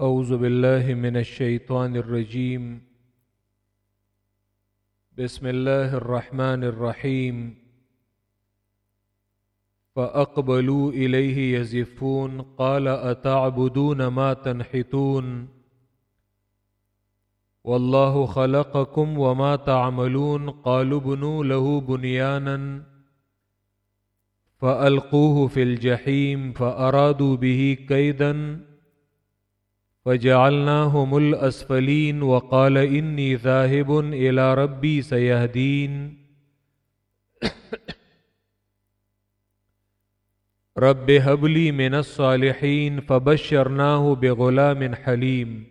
أعوذ بالله من الشيطان الرجيم بسم الله الرحمن الرحيم فأقبلوا إليه يزفون قال أتعبدون ما تنحتون والله خلقكم وما تعملون قالوا بنوا له بنيانا فألقوه في الجحيم فأرادوا به كيدا فجعلناهم الأسفلين وقال إني ذاهب إلى ربي سيهدين. رب هب لي من الصالحين فبشرناه بغلام حليم.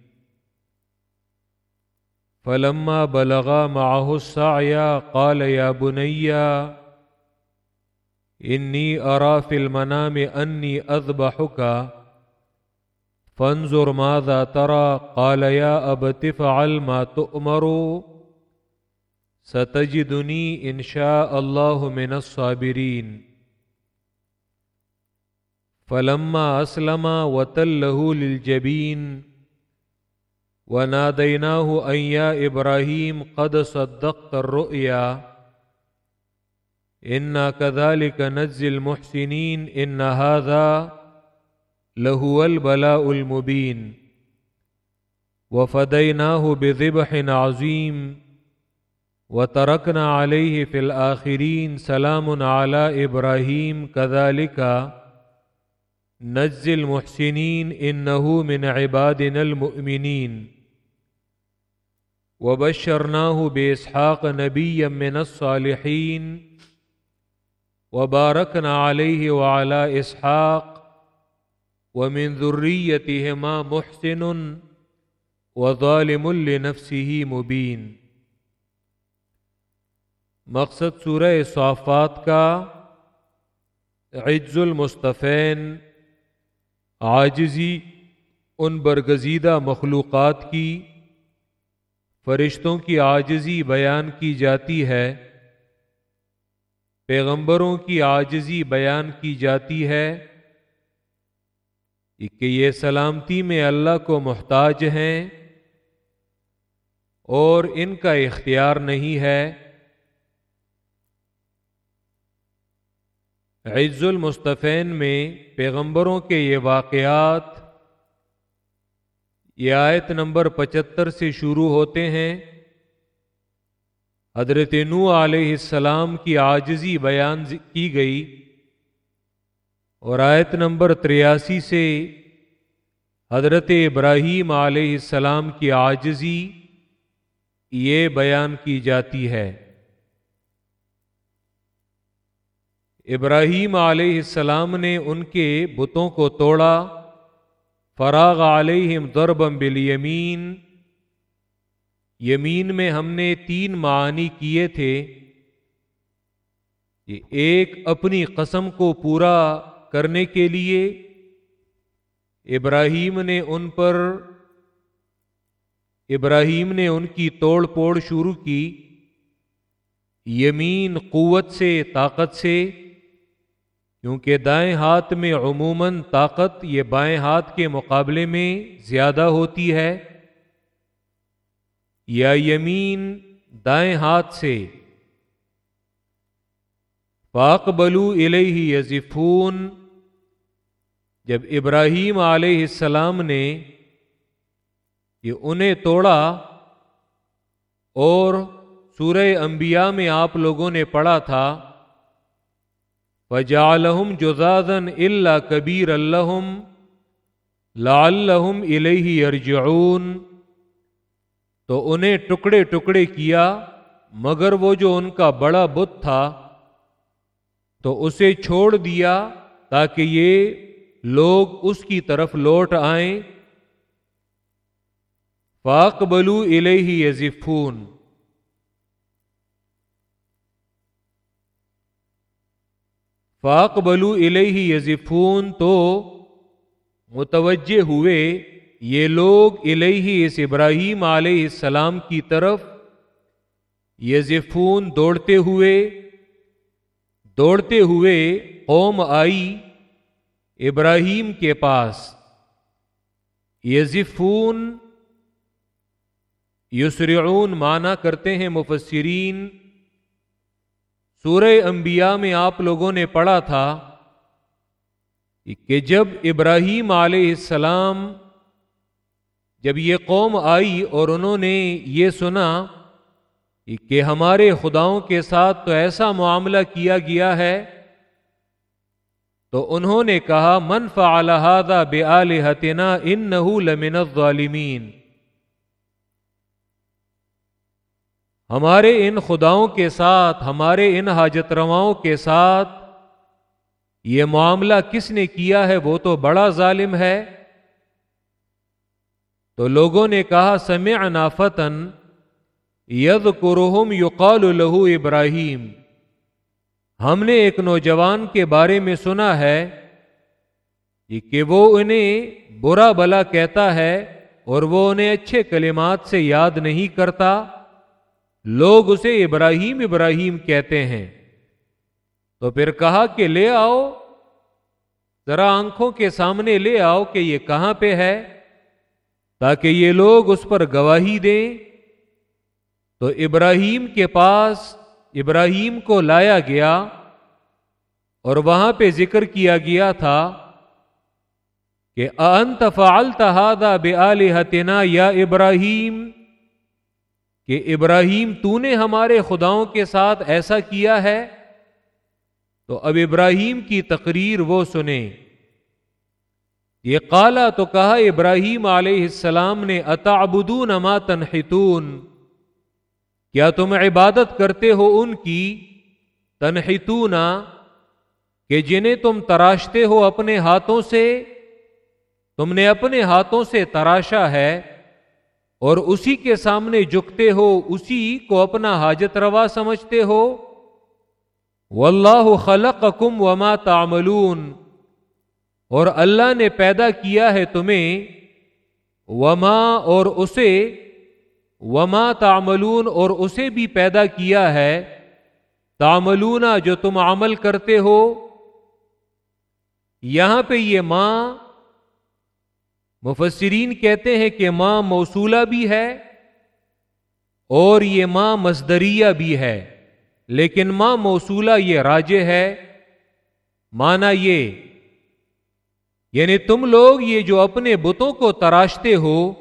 فلما بلغا معه السعي قال يا بني إني أرى في المنام أني أذبحك فانظر ماذا ترى، قال يا أبت فعل ما تؤمر. ستجدني إن شاء الله من الصابرين. فلما أسلم وتله للجبين، وناديناه أن يا إبراهيم قد صدقت الرؤيا. إنا كذلك نجزي المحسنين، إن هذا لهو البلاء المبين وفديناه بذبح عظيم وتركنا عليه في الآخرين سلام على إبراهيم كذلك نجزي المحسنين إنه من عبادنا المؤمنين وبشرناه بإسحاق نبيا من الصالحين وباركنا عليه وعلى إسحاق ومن ذريتهما محسن وظالم لنفسه مبين۔ مقصد سورہ صافات کا عز المصطفین عاجزی ان برگزیدہ مخلوقات کی فرشتوں کی عاجزی بیان کی جاتی ہے۔ پیغمبروں کی عاجزی بیان کی جاتی ہے۔ کہ یہ سلامتی میں اللہ کو محتاج ہیں اور ان کا اختیار نہیں ہے۔ عز المصطفین میں پیغمبروں کے یہ واقعات یہ آیت نمبر پچہتر سے شروع ہوتے ہیں۔ حضرت نو علیہ السلام کی آجزی بیان کی گئی۔ اور آیت نمبر تریاسی سے حضرت ابراہیم علیہ السلام کی آجزی یہ بیان کی جاتی ہے۔ ابراہیم علیہ السلام نے ان کے بتوں کو توڑا۔ فراغ علیہم ضربم بالیمین۔ یمین میں ہم نے تین معانی کیے تھے۔ یہ ایک اپنی قسم کو پورا کرنے کے لیے ابراہیم نے ان پر ابراہیم نے ان کی توڑ پوڑ شروع کی یمین قوت سے، طاقت سے، کیونکہ دائیں ہاتھ میں عموماً طاقت، یہ بائیں ہاتھ کے مقابلے میں زیادہ ہوتی ہے۔ یا یمین دائیں ہاتھ سے پاک بلو الہی یزفون۔ جب ابراہیم علیہ السلام نے یہ انہیں توڑا اور سورہ انبیاء میں آپ لوگوں نے پڑھا تھا، فجعلہم جزازن اللہ کبیر اللہم لعلہم الیہ ارجعون تو انہیں ٹکڑے ٹکڑے کیا، مگر وہ جو ان کا بڑا بت تھا تو اسے چھوڑ دیا تاکہ یہ لوگ اس کی طرف لوٹ آئیں۔ پاک بلو الہی یزفون۔ پاک بلو الہی یزفون تو متوجہ ہوئے، یہ لوگ الہی اس ابراہیم علیہ السلام کی طرف یزفون دوڑتے ہوئے دوڑتے ہوئے قوم آئی ابراہیم کے پاس، یزفون، یسرعون مانا کرتے ہیں مفسرین، سورہ انبیاء میں آپ لوگوں نے پڑھا تھا کہ جب ابراہیم علیہ السلام، جب یہ قوم آئی اور انہوں نے یہ سنا کہ ہمارے خداؤں کے ساتھ تو ایسا معاملہ کیا گیا ہے؟ تو انہوں نے کہا، من فعل هذا بآلهتنا انه لمن الظالمین. ہمارے ان خداؤں کے ساتھ، ہمارے ان حاجت رواؤں کے ساتھ یہ معاملہ کس نے کیا ہے؟ وہ تو بڑا ظالم ہے۔ تو لوگوں نے کہا، سمعنا فتن ید قرحم یقال لہو ابراہیم۔ ہم نے ایک نوجوان کے بارے میں سنا ہے جی کہ وہ انہیں برا بلا کہتا ہے اور وہ انہیں اچھے کلمات سے یاد نہیں کرتا۔ لوگ اسے ابراہیم ابراہیم کہتے ہیں۔ تو پھر کہا کہ لے آؤ، ذرا آنکھوں کے سامنے لے آؤ کہ یہ کہاں پہ ہے، تاکہ یہ لوگ اس پر گواہی دیں۔ تو ابراہیم کے پاس ابراہیم کو لایا گیا اور وہاں پہ ذکر کیا گیا تھا کہ انت فعلت هذا بآلهتنا یا ابراہیم کہ ابراہیم تو نے ہمارے خداؤں کے ساتھ ایسا کیا ہے؟ تو اب ابراہیم کی تقریر وہ سنیں۔ یہ کالا تو کہا ابراہیم علیہ السلام نے، اتعبدون ما تنحتون؟ کیا تم عبادت کرتے ہو ان کی تنحتون کہ جنہیں تم تراشتے ہو اپنے ہاتھوں سے؟ تم نے اپنے ہاتھوں سے تراشا ہے اور اسی کے سامنے جھکتے ہو، اسی کو اپنا حاجت روا سمجھتے ہو؟ واللہ خلقکم وما تعملون۔ اور اللہ نے پیدا کیا ہے تمہیں، وما اور اسے وما تعملون اور اسے بھی پیدا کیا ہے۔ تعملون جو تم عمل کرتے ہو۔ یہاں پہ یہ ماں مفسرین کہتے ہیں کہ ماں موصولہ بھی ہے اور یہ ماں مزدریہ بھی ہے۔ لیکن ماں موصولہ یہ راجے ہے۔ مانا یہ یعنی تم لوگ یہ جو اپنے بتوں کو تراشتے ہو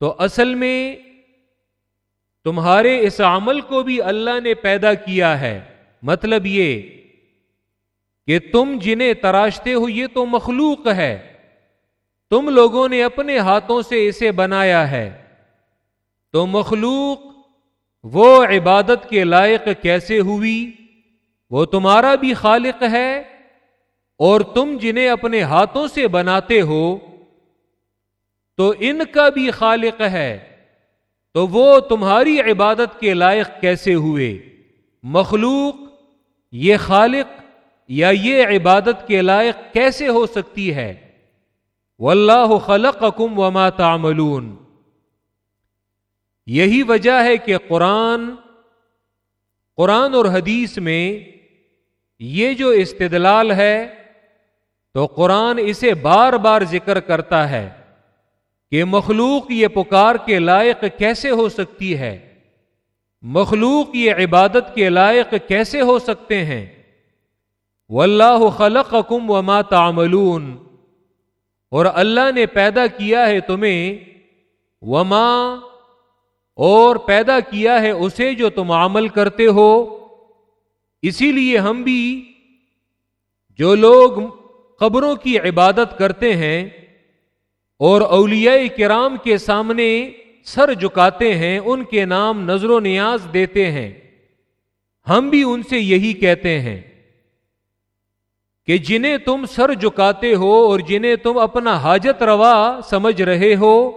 تو اصل میں تمہارے اس عمل کو بھی اللہ نے پیدا کیا ہے۔ مطلب یہ کہ تم جنہیں تراشتے ہو، یہ تو مخلوق ہے۔ تم لوگوں نے اپنے ہاتھوں سے اسے بنایا ہے۔ تو مخلوق وہ عبادت کے لائق کیسے ہوئی؟ وہ تمہارا بھی خالق ہے اور تم جنہیں اپنے ہاتھوں سے بناتے ہو تو ان کا بھی خالق ہے، تو وہ تمہاری عبادت کے لائق کیسے ہوئے؟ مخلوق، یہ خالق یا یہ عبادت کے لائق کیسے ہو سکتی ہے؟ واللہ خلقکم وما تعملون۔ یہی وجہ ہے کہ قرآن قرآن اور حدیث میں یہ جو استدلال ہے، تو قرآن اسے بار بار ذکر کرتا ہے۔ کہ مخلوق یہ پکار کے لائق کیسے ہو سکتی ہے؟ مخلوق یہ عبادت کے لائق کیسے ہو سکتے ہیں؟ واللہ خلقکم وما تعملون۔ اور اللہ نے پیدا کیا ہے تمہیں، وما، اور پیدا کیا ہے اسے جو تم عمل کرتے ہو۔ اسی لیے ہم بھی، جو لوگ قبروں کی عبادت کرتے ہیں اور اولیاء کرام کے سامنے سر جکاتے ہیں، ان کے نام نظر و نیاز دیتے ہیں۔ ہم بھی ان سے یہی کہتے ہیں کہ جنہیں تم سر جکاتے ہو اور جنہیں تم اپنا حاجت روا سمجھ رہے ہو،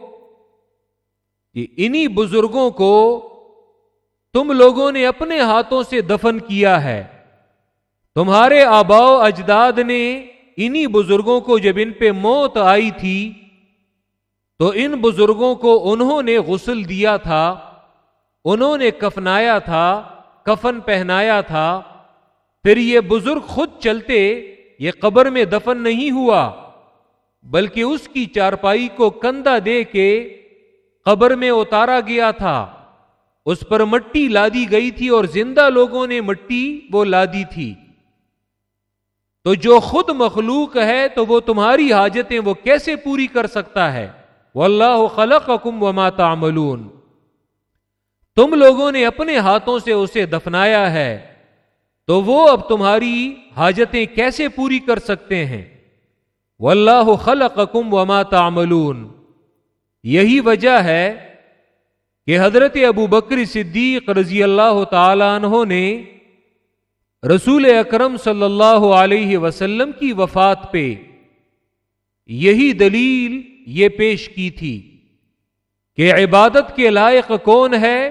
کہ انہی بزرگوں کو تم لوگوں نے اپنے ہاتھوں سے دفن کیا ہے۔ تمہارے آباؤ اجداد نے انہی بزرگوں کو جب ان پہ موت آئی تھی تو ان بزرگوں کو انہوں نے غسل دیا تھا، انہوں نے کفنایا تھا، کفن پہنایا تھا۔ پھر یہ بزرگ خود چلتے، یہ قبر میں دفن نہیں ہوا، بلکہ اس کی چارپائی کو کندھا دے کے قبر میں اتارا گیا تھا۔ اس پر مٹی لادی گئی تھی اور زندہ لوگوں نے مٹی وہ لادی تھی۔ تو جو خود مخلوق ہے تو وہ تمہاری حاجتیں وہ کیسے پوری کر سکتا ہے؟ وہ اللہ خلق حکم و ماتا تم لوگوں نے اپنے ہاتھوں سے اسے دفنایا ہے۔ تو وہ اب تمہاری حاجتیں کیسے پوری کر سکتے ہیں؟ واللہ خلقکم وما تعملون۔ یہی وجہ ہے کہ حضرت ابو بکر صدیق رضی اللہ تعالی عنہ نے رسول اکرم صلی اللہ علیہ وسلم کی وفات پہ یہی دلیل یہ پیش کی تھی کہ عبادت کے لائق کون ہے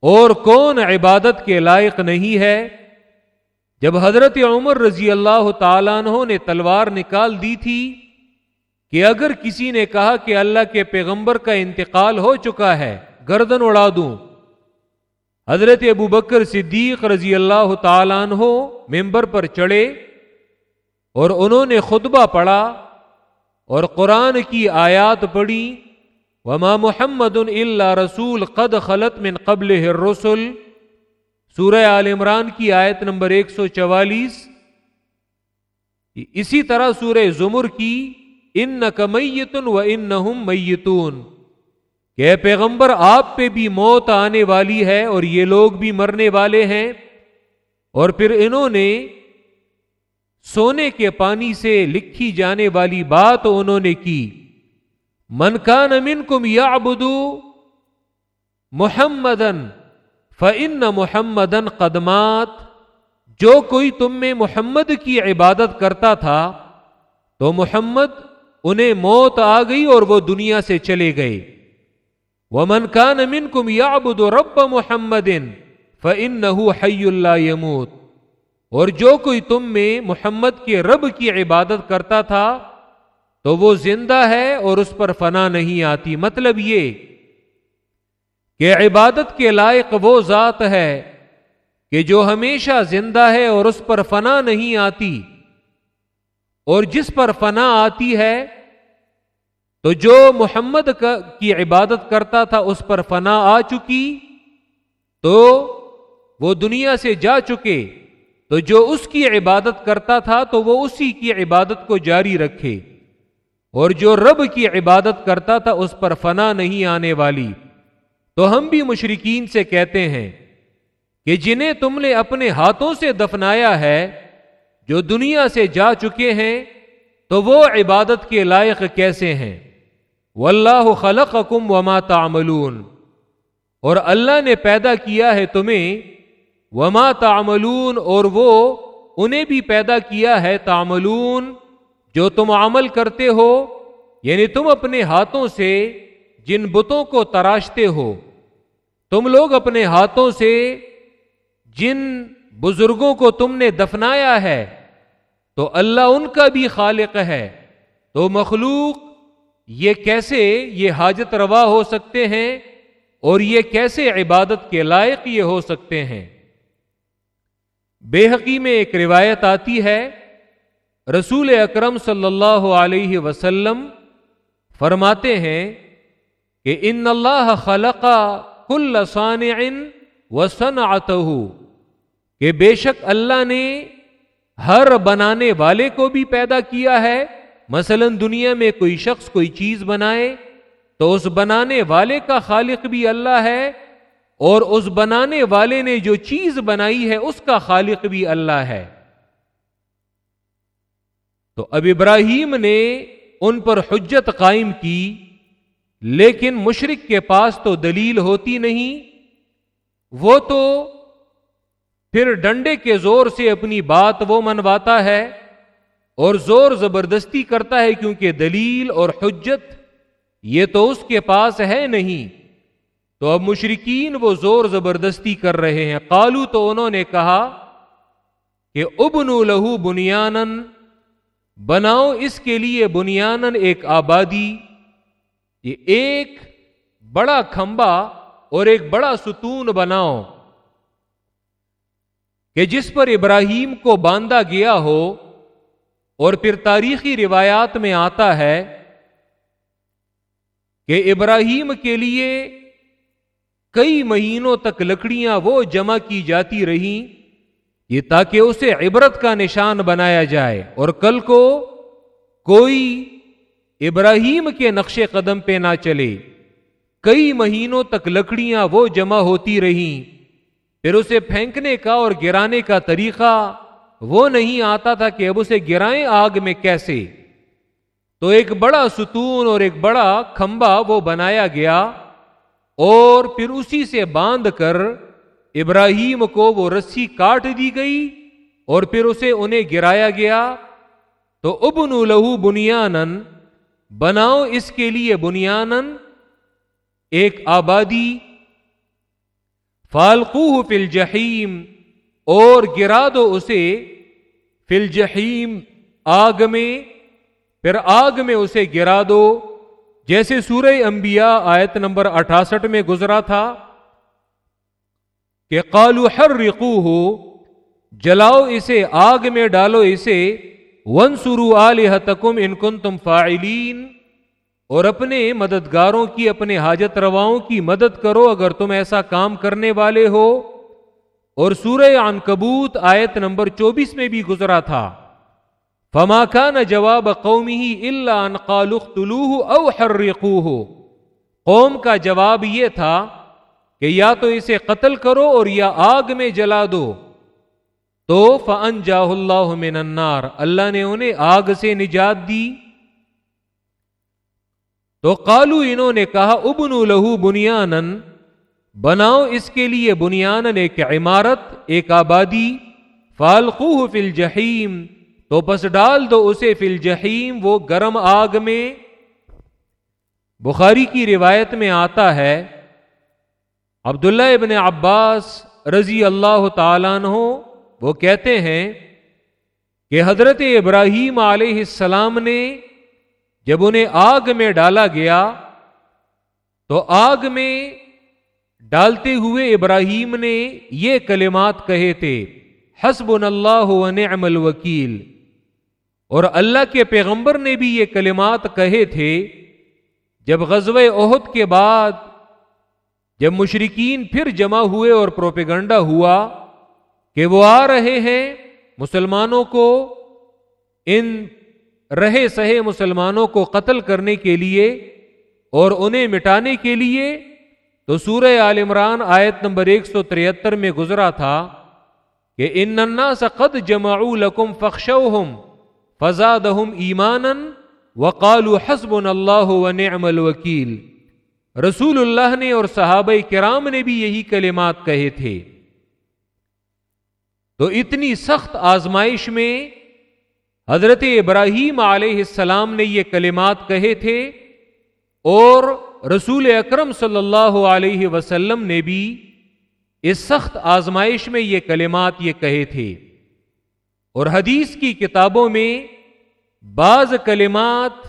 اور کون عبادت کے لائق نہیں ہے؟ جب حضرت عمر رضی اللہ تعالیٰ عنہ نے تلوار نکال دی تھی کہ اگر کسی نے کہا کہ اللہ کے پیغمبر کا انتقال ہو چکا ہے، گردن اڑا دوں۔ حضرت ابو بکر صدیق رضی اللہ تعالیٰ عنہ ممبر پر چڑھے اور انہوں نے خطبہ پڑھا اور قرآن کی آیات پڑھی، وما محمد اللہ رسول قد خلط من قبل رسول سورہ عال عمران کی آیت نمبر ایک سو چوالیس۔ اسی طرح سورہ زمر کی ان نمیتن و ان نہ میتون کہ پیغمبر، آپ پہ بھی موت آنے والی ہے اور یہ لوگ بھی مرنے والے ہیں۔ اور پھر انہوں نے سونے کے پانی سے لکھی جانے والی بات انہوں نے کی۔ من کا نمن کم یا بدو محمدن فن محمدن قدمات جو کوئی تم میں محمد کی عبادت کرتا تھا، تو محمد انہیں موت آ گئی اور وہ دنیا سے چلے گئے۔ وہ من کا نمن کم یا بدو رب محمد فن نہ حی اللہ یموت۔ اور جو کوئی تم میں محمد کے رب کی عبادت کرتا تھا، تو وہ زندہ ہے اور اس پر فنا نہیں آتی۔ مطلب یہ کہ عبادت کے لائق وہ ذات ہے کہ جو ہمیشہ زندہ ہے اور اس پر فنا نہیں آتی۔ اور جس پر فنا آتی ہے، تو جو محمد کی عبادت کرتا تھا، اس پر فنا آ چکی، تو وہ دنیا سے جا چکے۔ تو جو اس کی عبادت کرتا تھا تو وہ اسی کی عبادت کو جاری رکھے۔ اور جو رب کی عبادت کرتا تھا اس پر فنا نہیں آنے والی۔ تو ہم بھی مشرقین سے کہتے ہیں کہ جنہیں تم نے اپنے ہاتھوں سے دفنایا ہے، جو دنیا سے جا چکے ہیں، تو وہ عبادت کے لائق کیسے ہیں؟ واللہ خلقکم وما تعملون۔ اور اللہ نے پیدا کیا ہے تمہیں وما تعملون اور وہ انہیں بھی پیدا کیا ہے تعملون، جو تم عمل کرتے ہو یعنی تم اپنے ہاتھوں سے جن بتوں کو تراشتے ہو۔ تم لوگ اپنے ہاتھوں سے جن بزرگوں کو تم نے دفنایا ہے، تو اللہ ان کا بھی خالق ہے۔ تو مخلوق، یہ کیسے یہ حاجت روا ہو سکتے ہیں اور یہ کیسے عبادت کے لائق یہ ہو سکتے ہیں؟ بے حقی میں ایک روایت آتی ہے، رسول اکرم صلی اللہ علیہ وسلم فرماتے ہیں کہ ان اللہ خلقا کل صانع وصنعته، کہ بے شک اللہ نے ہر بنانے والے کو بھی پیدا کیا ہے۔ مثلا دنیا میں کوئی شخص کوئی چیز بنائے تو اس بنانے والے کا خالق بھی اللہ ہے۔ اور اس بنانے والے نے جو چیز بنائی ہے، اس کا خالق بھی اللہ ہے۔ تو اب ابراہیم نے ان پر حجت قائم کی، لیکن مشرق کے پاس تو دلیل ہوتی نہیں۔ وہ تو پھر ڈنڈے کے زور سے اپنی بات وہ منواتا ہے اور زور زبردستی کرتا ہے، کیونکہ دلیل اور حجت یہ تو اس کے پاس ہے نہیں۔ تو اب مشرقین وہ زور زبردستی کر رہے ہیں۔ قالو تو انہوں نے کہا کہ ابن لہو بنیانن بناؤ اس کے لیے بنیان ایک آبادی، یہ ایک بڑا کھمبا اور ایک بڑا ستون بناؤ کہ جس پر ابراہیم کو باندھا گیا ہو اور پھر تاریخی روایات میں آتا ہے کہ ابراہیم کے لیے کئی مہینوں تک لکڑیاں وہ جمع کی جاتی رہیں، یہ تاکہ اسے عبرت کا نشان بنایا جائے۔ اور کل کو کوئی ابراہیم کے نقش قدم پہ نہ چلے۔ کئی مہینوں تک لکڑیاں وہ جمع ہوتی رہیں۔ پھر اسے پھینکنے کا اور گرانے کا طریقہ وہ نہیں آتا تھا کہ اب اسے گرائیں آگ میں کیسے۔ تو ایک بڑا ستون اور ایک بڑا کھمبا وہ بنایا گیا۔ اور پھر اسی سے باندھ کر ابراہیم کو وہ رسی کاٹ دی گئی اور پھر اسے انہیں گرایا گیا۔ تو ابن لہو بنیانن بناؤ اس کے لیے بنیانن ایک آبادی۔ فالقوہ فل جہیم اور گرا دو اسے فل جہیم آگ میں، پھر آگ میں اسے گرا دو۔ جیسے سورہ انبیاء آیت نمبر اٹھاسٹھ میں گزرا تھا کہ قالو ہر رقو ہو جلاؤ اسے، آگ میں ڈالو اسے ون سرو آلحتکم انکن تم فائلین اور اپنے مددگاروں کی، اپنے حاجت رواؤں کی مدد کرو اگر تم ایسا کام کرنے والے ہو۔ اور سورہ عنکبوت آیت نمبر چوبیس میں بھی گزرا تھا۔ فما کا نہ جواب قومی ہی اللہ او ہر قوم کا جواب یہ تھا کہ یا تو اسے قتل کرو اور یا آگ میں جلا دو۔ تو فن جا اللہ النار۔ اللہ نے انہیں آگ سے نجات دی۔ تو قالو انہوں نے کہا ابن لہو بنیانن بناؤ اس کے لیے بنیانن ایک عمارت، ایک آبادی۔ فالقوہ فی الجحیم تو بس ڈال دو اسے فی الجحیم، وہ گرم آگ میں۔ بخاری کی روایت میں آتا ہے، عبداللہ ابن عباس رضی اللہ تعالیٰ عنہ، وہ کہتے ہیں کہ حضرت ابراہیم علیہ السلام نے جب انہیں آگ میں ڈالا گیا، تو آگ میں ڈالتے ہوئے ابراہیم نے یہ کلمات کہے تھے حسب اللہ و نعم الوکیل۔ اور اللہ کے پیغمبر نے بھی یہ کلمات کہے تھے جب غزو عہد کے بعد جب مشرقین پھر جمع ہوئے اور پروپیگنڈا ہوا کہ وہ آ رہے ہیں مسلمانوں کو، ان رہے سہے مسلمانوں کو قتل کرنے کے لیے اور انہیں مٹانے کے لیے، تو سورہ عال عمران آیت نمبر ایک سو تریہتر میں گزرا تھا کہ ان سقد جما لکم فخشوہم فزادہم ایمانن وقالو حسب اللہ و نعم الوکیل۔ رسول اللہ نے اور صحابہ کرام نے بھی یہی کلمات کہے تھے۔ تو اتنی سخت آزمائش میں حضرت ابراہیم علیہ السلام نے یہ کلمات کہے تھے اور رسول اکرم صلی اللہ علیہ وسلم نے بھی اس سخت آزمائش میں یہ کلمات یہ کہے تھے۔ اور حدیث کی کتابوں میں بعض کلمات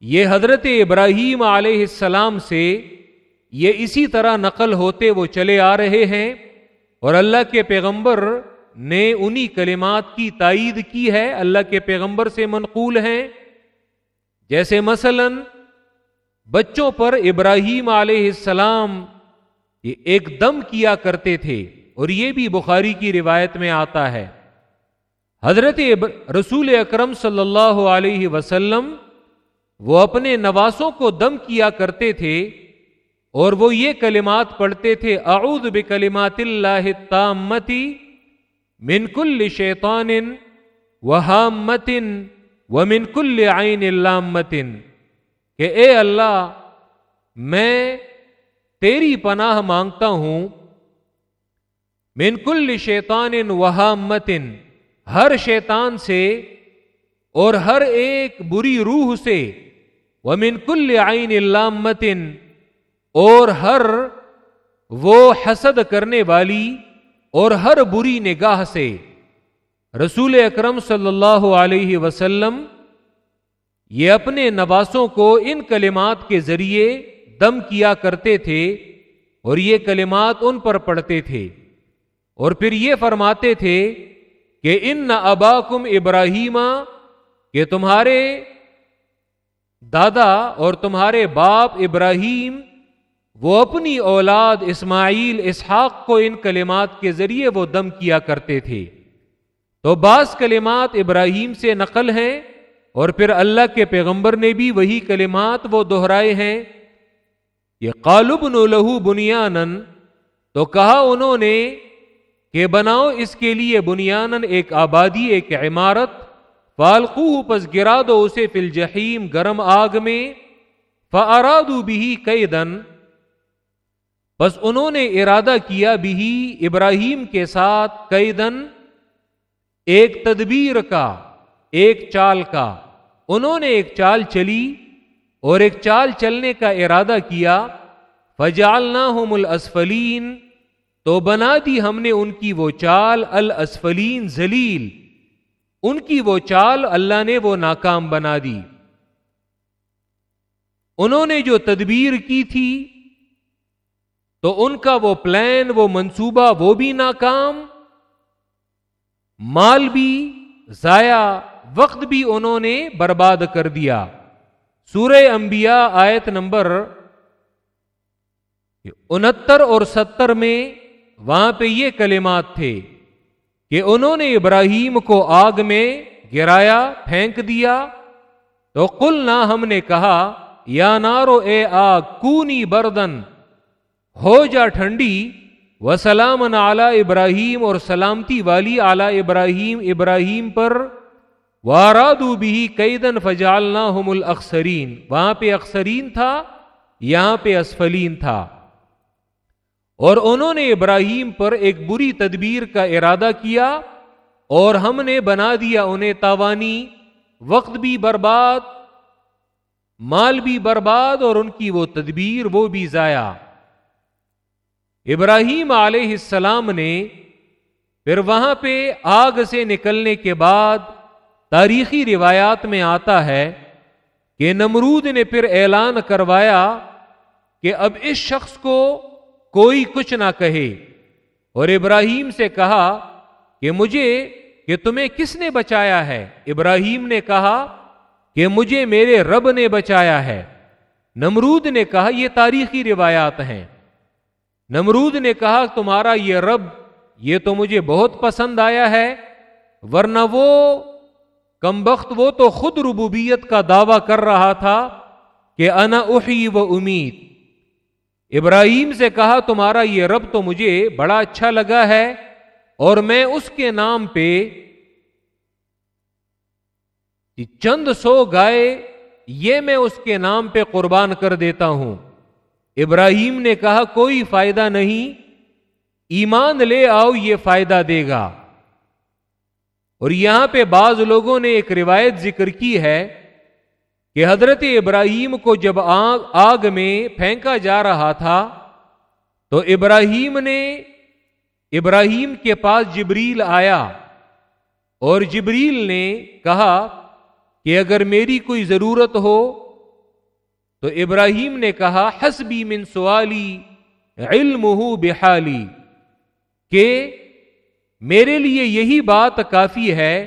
یہ حضرت ابراہیم علیہ السلام سے یہ اسی طرح نقل ہوتے وہ چلے آ رہے ہیں اور اللہ کے پیغمبر نے انہی کلمات کی تائید کی ہے، اللہ کے پیغمبر سے منقول ہیں۔ جیسے مثلا بچوں پر ابراہیم علیہ السلام یہ ایک دم کیا کرتے تھے اور یہ بھی بخاری کی روایت میں آتا ہے۔ حضرت رسول اکرم صلی اللہ علیہ وسلم وہ اپنے نواسوں کو دم کیا کرتے تھے اور وہ یہ کلمات پڑھتے تھے، اعوذ بکلمات اللہ تامتی من کل شیطان وہامتن و من کل عین اللامتن، کہ اے اللہ، میں تیری پناہ مانگتا ہوں، من کل شیطان وہامتن ہر شیطان سے اور ہر ایک بری روح سے وہ کل عین اللامتن اور ہر وہ حسد کرنے والی اور ہر بری نگاہ سے۔ رسول اکرم صلی اللہ علیہ وسلم یہ اپنے نواسوں کو ان کلمات کے ذریعے دم کیا کرتے تھے اور یہ کلمات ان پر پڑھتے تھے۔ اور پھر یہ فرماتے تھے کہ ان نہ اباکم ابراہیم کہ تمہارے دادا اور تمہارے باپ ابراہیم، وہ اپنی اولاد اسماعیل، اسحاق کو ان کلمات کے ذریعے وہ دم کیا کرتے تھے۔ تو بعض کلمات ابراہیم سے نقل ہیں اور پھر اللہ کے پیغمبر نے بھی وہی کلمات وہ دہرائے ہیں یہ قالب نو لہو بنیانن تو کہا انہوں نے کہ بناؤ اس کے لیے بنیانن ایک آبادی، ایک عمارت فالقو پس گرا دو اسے فل جہیم گرم آگ میں، فارادو بھی کئی دن بس انہوں نے ارادہ کیا بھی ابراہیم کے ساتھ کئی دن ایک تدبیر کا، ایک چال کا۔ انہوں نے ایک چال چلی اور ایک چال چلنے کا ارادہ کیا فجالنا ہوں الاسفلین۔ تو بنا دی ہم نے ان کی وہ چال الاسفلین زلیل ان کی وہ چال اللہ نے وہ ناکام بنا دی۔ انہوں نے جو تدبیر کی تھی، تو ان کا وہ پلان، وہ منصوبہ، وہ بھی ناکام۔ مال بھی ضائع، وقت بھی انہوں نے برباد کر دیا۔ سورہ انبیاء آیت نمبر انہتر اور ستر میں وہاں پہ یہ کلمات تھے کہ انہوں نے ابراہیم کو آگ میں گرایا، پھینک دیا۔ تو کل ہم نے کہا، یا نارو اے آگ، کونی بردن۔ ہو جا ٹھنڈی۔ و سلام اعلی ابراہیم اور سلامتی والی اعلی ابراہیم ابراہیم پر۔ وارادو بھی کئی دن فجالنا ہم الاخسرین۔ وہاں پہ اکثرین تھا، یہاں پہ اسفلین تھا۔ اور انہوں نے ابراہیم پر ایک بری تدبیر کا ارادہ کیا اور ہم نے بنا دیا انہیں تاوانی، وقت بھی برباد، مال بھی برباد اور ان کی وہ تدبیر وہ بھی ضائع۔ ابراہیم علیہ السلام نے پھر وہاں پہ آگ سے نکلنے کے بعد تاریخی روایات میں آتا ہے کہ نمرود نے پھر اعلان کروایا کہ اب اس شخص کو کوئی کچھ نہ کہے۔ اور ابراہیم سے کہا کہ مجھے کہ تمہیں کس نے بچایا ہے؟ ابراہیم نے کہا کہ مجھے میرے رب نے بچایا ہے۔ نمرود نے کہا یہ تاریخی روایات ہیں۔ نمرود نے کہا تمہارا یہ رب، یہ تو مجھے بہت پسند آیا ہے، ورنہ وہ کم بخت وہ تو خود ربوبیت کا دعوی کر رہا تھا کہ انا احی و امید ابراہیم سے کہا، تمہارا یہ رب تو مجھے بڑا اچھا لگا ہے اور میں اس کے نام پہ چند سو گائے یہ میں اس کے نام پہ قربان کر دیتا ہوں. ابراہیم نے کہا، کوئی فائدہ نہیں، ایمان لے آؤ، یہ فائدہ دے گا. اور یہاں پہ بعض لوگوں نے ایک روایت ذکر کی ہے کہ حضرت ابراہیم کو جب آگ آگ میں پھینکا جا رہا تھا، تو ابراہیم نے ابراہیم کے پاس جبریل آیا اور جبریل نے کہا کہ اگر میری کوئی ضرورت ہو، تو ابراہیم نے کہا، حسبی من سوالی علم بحالی، کہ میرے لیے یہی بات کافی ہے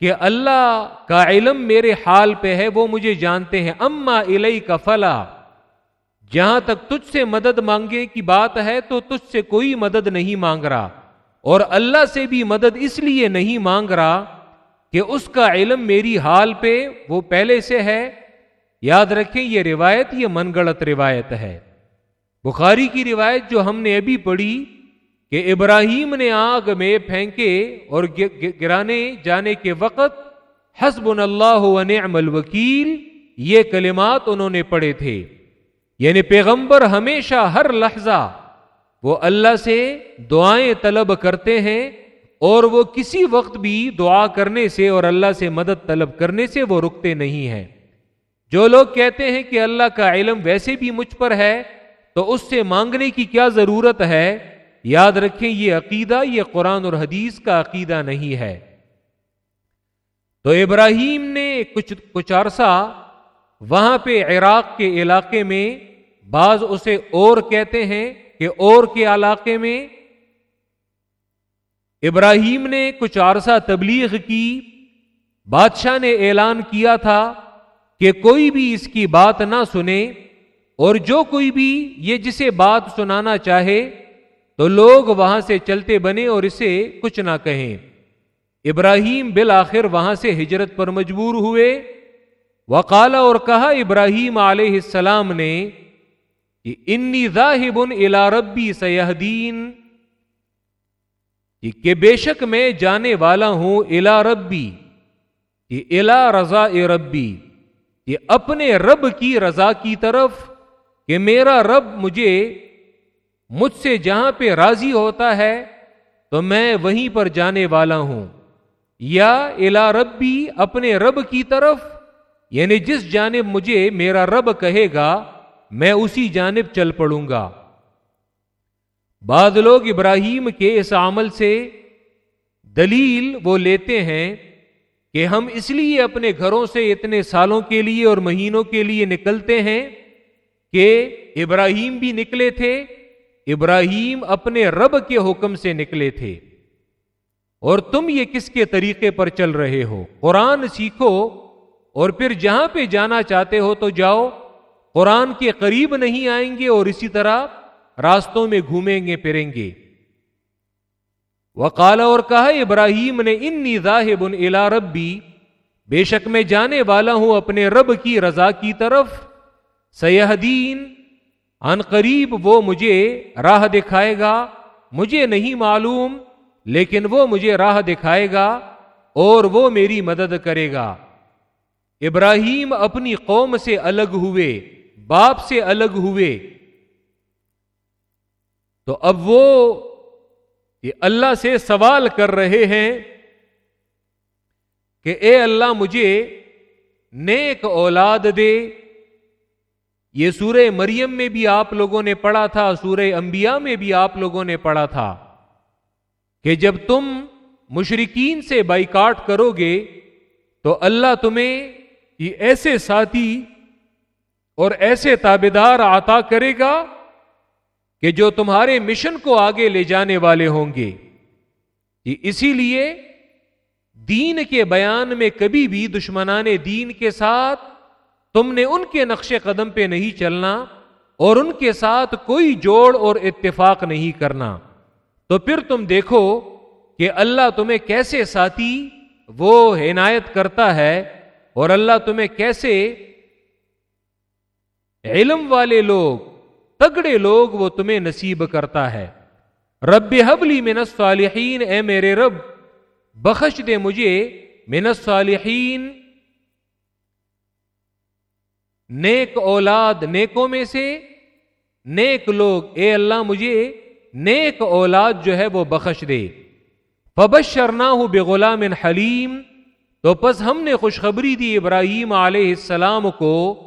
کہ اللہ کا علم میرے حال پہ ہے، وہ مجھے جانتے ہیں۔ اما الئی کا فلا، جہاں تک تجھ سے مدد مانگے کی بات ہے، تو تجھ سے کوئی مدد نہیں مانگ رہا۔ اور اللہ سے بھی مدد اس لیے نہیں مانگ رہا کہ اس کا علم میری حال پہ وہ پہلے سے ہے۔ یاد رکھیں، یہ روایت، یہ من گڑت روایت ہے۔ بخاری کی روایت جو ہم نے ابھی پڑھی کہ ابراہیم نے آگ میں پھینکے اور گرانے جانے کے وقت حسب اللہ نعم الوکیل، یہ کلمات انہوں نے پڑھے تھے۔ یعنی پیغمبر ہمیشہ ہر لحظہ وہ اللہ سے دعائیں طلب کرتے ہیں اور وہ کسی وقت بھی دعا کرنے سے اور اللہ سے مدد طلب کرنے سے وہ رکتے نہیں ہیں۔ جو لوگ کہتے ہیں کہ اللہ کا علم ویسے بھی مجھ پر ہے، تو اس سے مانگنے کی کیا ضرورت ہے؟ یاد رکھیں یہ عقیدہ، یہ قرآن اور حدیث کا عقیدہ نہیں ہے۔ تو ابراہیم نے کچھ کچھ عرصہ وہاں پہ عراق کے علاقے میں، بعض اسے اور کہتے ہیں کہ اور کے علاقے میں ابراہیم نے کچھ عرصہ تبلیغ کی، بادشاہ نے اعلان کیا تھا کہ کوئی بھی اس کی بات نہ سنے اور جو کوئی بھی یہ جسے بات سنانا چاہے تو لوگ وہاں سے چلتے بنے اور اسے کچھ نہ کہیں۔ ابراہیم بالآخر وہاں سے ہجرت پر مجبور ہوئے۔ وقالا اور کہا ابراہیم علیہ السلام نے کہ انی ذاہب الا ربی سیاحدین کہ بے شک میں جانے والا ہوں الا ربی، کہ الا رضا ربی، کہ اپنے رب کی رضا کی طرف، کہ میرا رب مجھے مجھ سے جہاں پہ راضی ہوتا ہے تو میں وہیں پر جانے والا ہوں۔ یا الا ربی اپنے رب کی طرف یعنی جس جانب مجھے میرا رب کہے گا، میں اسی جانب چل پڑوں گا۔ بعض لوگ ابراہیم کے اس عمل سے دلیل وہ لیتے ہیں کہ ہم اس لیے اپنے گھروں سے اتنے سالوں کے لیے اور مہینوں کے لیے نکلتے ہیں کہ ابراہیم بھی نکلے تھے ابراہیم اپنے رب کے حکم سے نکلے تھے۔ اور تم یہ کس کے طریقے پر چل رہے ہو؟ قرآن سیکھو اور پھر جہاں پہ جانا چاہتے ہو تو جاؤ۔ قرآن کے قریب نہیں آئیں گے اور اسی طرح راستوں میں گھومیں گے، پھریں گے۔ وقال اور کہا، ابراہیم نے ان ذاہب الا ربی بے شک میں جانے والا ہوں اپنے رب کی رضا کی طرف۔ سیاحدین ان قریب وہ مجھے راہ دکھائے گا، مجھے نہیں معلوم، لیکن وہ مجھے راہ دکھائے گا اور وہ میری مدد کرے گا۔ ابراہیم اپنی قوم سے الگ ہوئے، باپ سے الگ ہوئے۔ تو اب وہ یہ اللہ سے سوال کر رہے ہیں کہ اے اللہ مجھے نیک اولاد دے یہ سورہ مریم میں بھی آپ لوگوں نے پڑھا تھا، سورہ انبیاء میں بھی آپ لوگوں نے پڑھا تھا کہ جب تم مشرقین سے بائیکاٹ کرو گے تو اللہ تمہیں یہ ایسے ساتھی اور ایسے تابے دار کرے گا کہ جو تمہارے مشن کو آگے لے جانے والے ہوں گے۔ اسی لیے دین کے بیان میں کبھی بھی دشمنان دین کے ساتھ تم نے ان کے نقش قدم پہ نہیں چلنا اور ان کے ساتھ کوئی جوڑ اور اتفاق نہیں کرنا۔ تو پھر تم دیکھو کہ اللہ تمہیں کیسے ساتھی وہ عنایت کرتا ہے اور اللہ تمہیں کیسے علم والے لوگ، تگڑے لوگ وہ تمہیں نصیب کرتا ہے۔ رب حبلی من الصالحین، اے میرے رب، بخش دے مجھے من الصالحین۔ نیک اولاد نیکوں میں سے نیک لوگ، اے اللہ مجھے نیک اولاد جو ہے وہ بخش دے۔ پبشرنا ہوں بے غلام حلیم۔ تو پس ہم نے خوشخبری دی ابراہیم علیہ السلام کو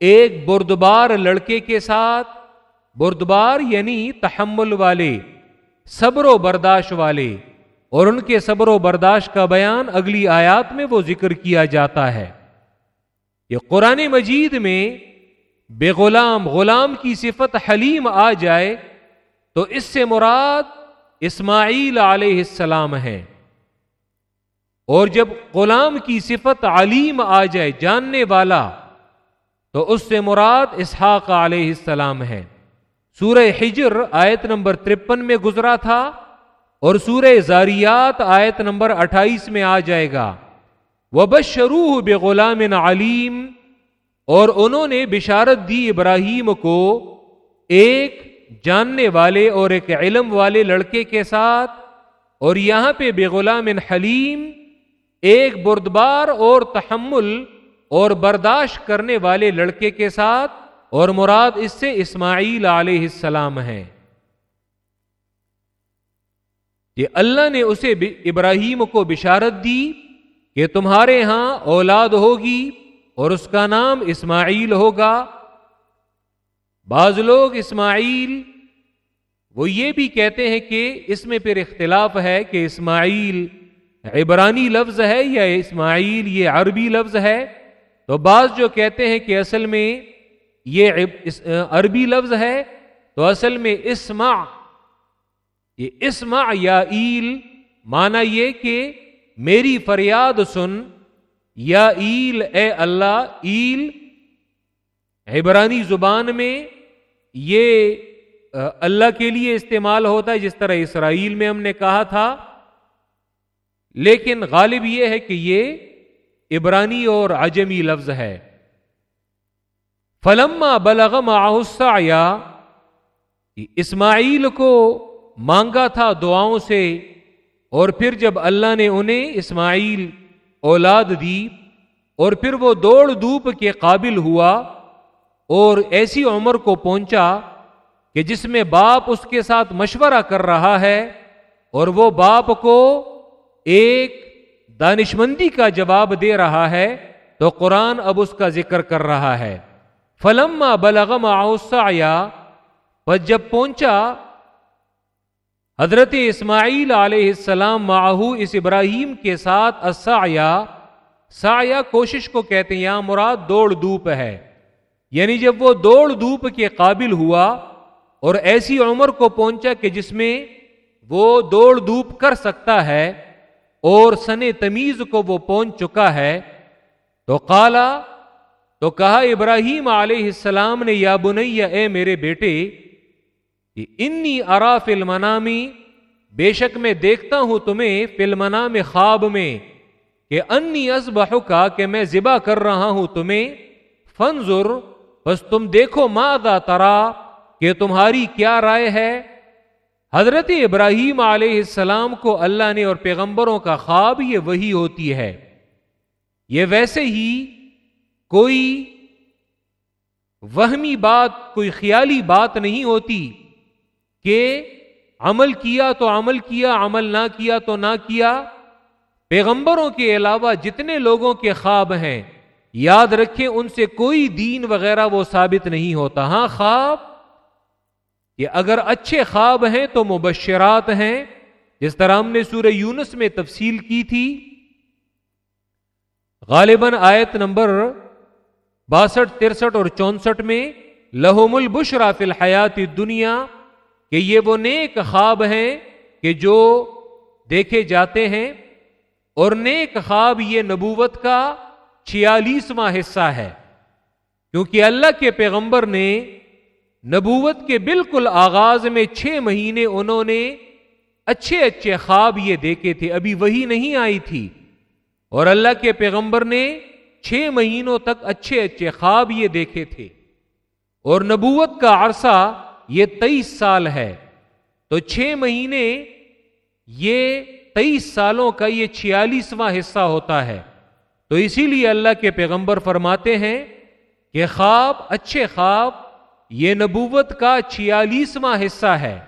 ایک بردبار لڑکے کے ساتھ، بردبار یعنی تحمل والے، صبر و برداشت والے۔ اور ان کے صبر و برداشت کا بیان اگلی آیات میں وہ ذکر کیا جاتا ہے۔ یہ قرآن مجید میں بے غلام غلام کی صفت حلیم آ جائے تو اس سے مراد اسماعیل علیہ السلام ہے۔ اور جب غلام کی صفت علیم آ جائے، جاننے والا، تو اس سے مراد اسحاق علیہ السلام ہے۔ سورہ ہجر آیت نمبر ترپن میں گزرا تھا اور سورہ زاریات آیت نمبر اٹھائیس میں آ جائے گا۔ وہ بس شروع بے علیم، اور انہوں نے بشارت دی ابراہیم کو ایک جاننے والے اور ایک علم والے لڑکے کے ساتھ، اور یہاں پہ بے حلیم ایک بردبار اور تحمل اور برداشت کرنے والے لڑکے کے ساتھ، اور مراد اس سے اسماعیل علیہ السلام ہے کہ اللہ نے اسے ابراہیم کو بشارت دی کہ تمہارے ہاں اولاد ہوگی اور اس کا نام اسماعیل ہوگا۔ بعض لوگ اسماعیل، وہ یہ بھی کہتے ہیں کہ اس میں پھر اختلاف ہے کہ اسماعیل عبرانی لفظ ہے یا اسماعیل یہ عربی لفظ ہے۔ تو بعض جو کہتے ہیں کہ اصل میں یہ عربی لفظ ہے، تو اصل میں اسما یہ اسما یا ایل مانا یہ کہ میری فریاد سن، یا ایل اے اللہ، ایل عبرانی زبان میں یہ اللہ کے لیے استعمال ہوتا ہے، جس طرح اسرائیل میں ہم نے کہا تھا۔ لیکن غالب یہ ہے کہ یہ عبرانی اور عجمی لفظ ہے۔ فلما بلغم آسا اسماعیل کو مانگا تھا دعاؤں سے۔ اور پھر جب اللہ نے انہیں اسماعیل اولاد دی اور پھر وہ دوڑ دھوپ کے قابل ہوا اور ایسی عمر کو پہنچا کہ جس میں باپ اس کے ساتھ مشورہ کر رہا ہے اور وہ باپ کو ایک دانشمندی کا جواب دے رہا ہے، تو قرآن اب اس کا ذکر کر رہا ہے۔ فلم بلغم اوسا پر جب پہنچا حضرت اسماعیل علیہ السلام معہو اس ابراہیم کے ساتھ اسایا سایہ کوشش کو کہتے ہیں، یہاں مراد دوڑ دھوپ ہے۔ یعنی جب وہ دوڑ دھوپ کے قابل ہوا اور ایسی عمر کو پہنچا کہ جس میں وہ دوڑ دھوپ کر سکتا ہے اور سن تمیز کو وہ پہنچ چکا ہے، تو کالا تو کہا ابراہیم علیہ السلام نے، یا بنیا اے میرے بیٹے انی ارا فلمنامی بے شک میں دیکھتا ہوں تمہیں فلمنا میں خواب میں کہ انی ازبہ کا کہ میں ذبح کر رہا ہوں تمہیں فنزر بس تم دیکھو مادا ترا کہ تمہاری کیا رائے ہے؟ حضرت ابراہیم علیہ السلام کو اللہ نے اور پیغمبروں کا خواب یہ وہی ہوتی ہے۔ یہ ویسے ہی کوئی وہمی بات، کوئی خیالی بات نہیں ہوتی۔ کہ عمل کیا تو عمل کیا، عمل نہ کیا تو نہ کیا۔ پیغمبروں کے علاوہ جتنے لوگوں کے خواب ہیں، یاد رکھیں ان سے کوئی دین وغیرہ وہ ثابت نہیں ہوتا۔ ہاں خواب یہ اگر اچھے خواب ہیں تو مبشرات ہیں۔ جس طرح ہم نے سورہ یونس میں تفصیل کی تھی۔ غالباً آیت نمبر باسٹھ، ترسٹھ اور چونسٹھ میں لہوم البشرا فی الحیات دنیا کہ یہ وہ نیک خواب ہیں کہ جو دیکھے جاتے ہیں اور نیک خواب یہ نبوت کا چھیالیسواں حصہ ہے۔ کیونکہ اللہ کے پیغمبر نے نبوت کے بالکل آغاز میں چھ مہینے انہوں نے اچھے اچھے خواب یہ دیکھے تھے، ابھی وہی نہیں آئی تھی۔ اور اللہ کے پیغمبر نے چھ مہینوں تک اچھے اچھے خواب یہ دیکھے تھے۔ اور نبوت کا عرصہ یہ تیئیس سال ہے۔ تو چھ مہینے یہ تیئیس سالوں کا یہ چھیالیسواں حصہ ہوتا ہے۔ تو اسی لیے اللہ کے پیغمبر فرماتے ہیں کہ خواب، اچھے خواب، یہ نبوت کا چھیالیسواں حصہ ہے۔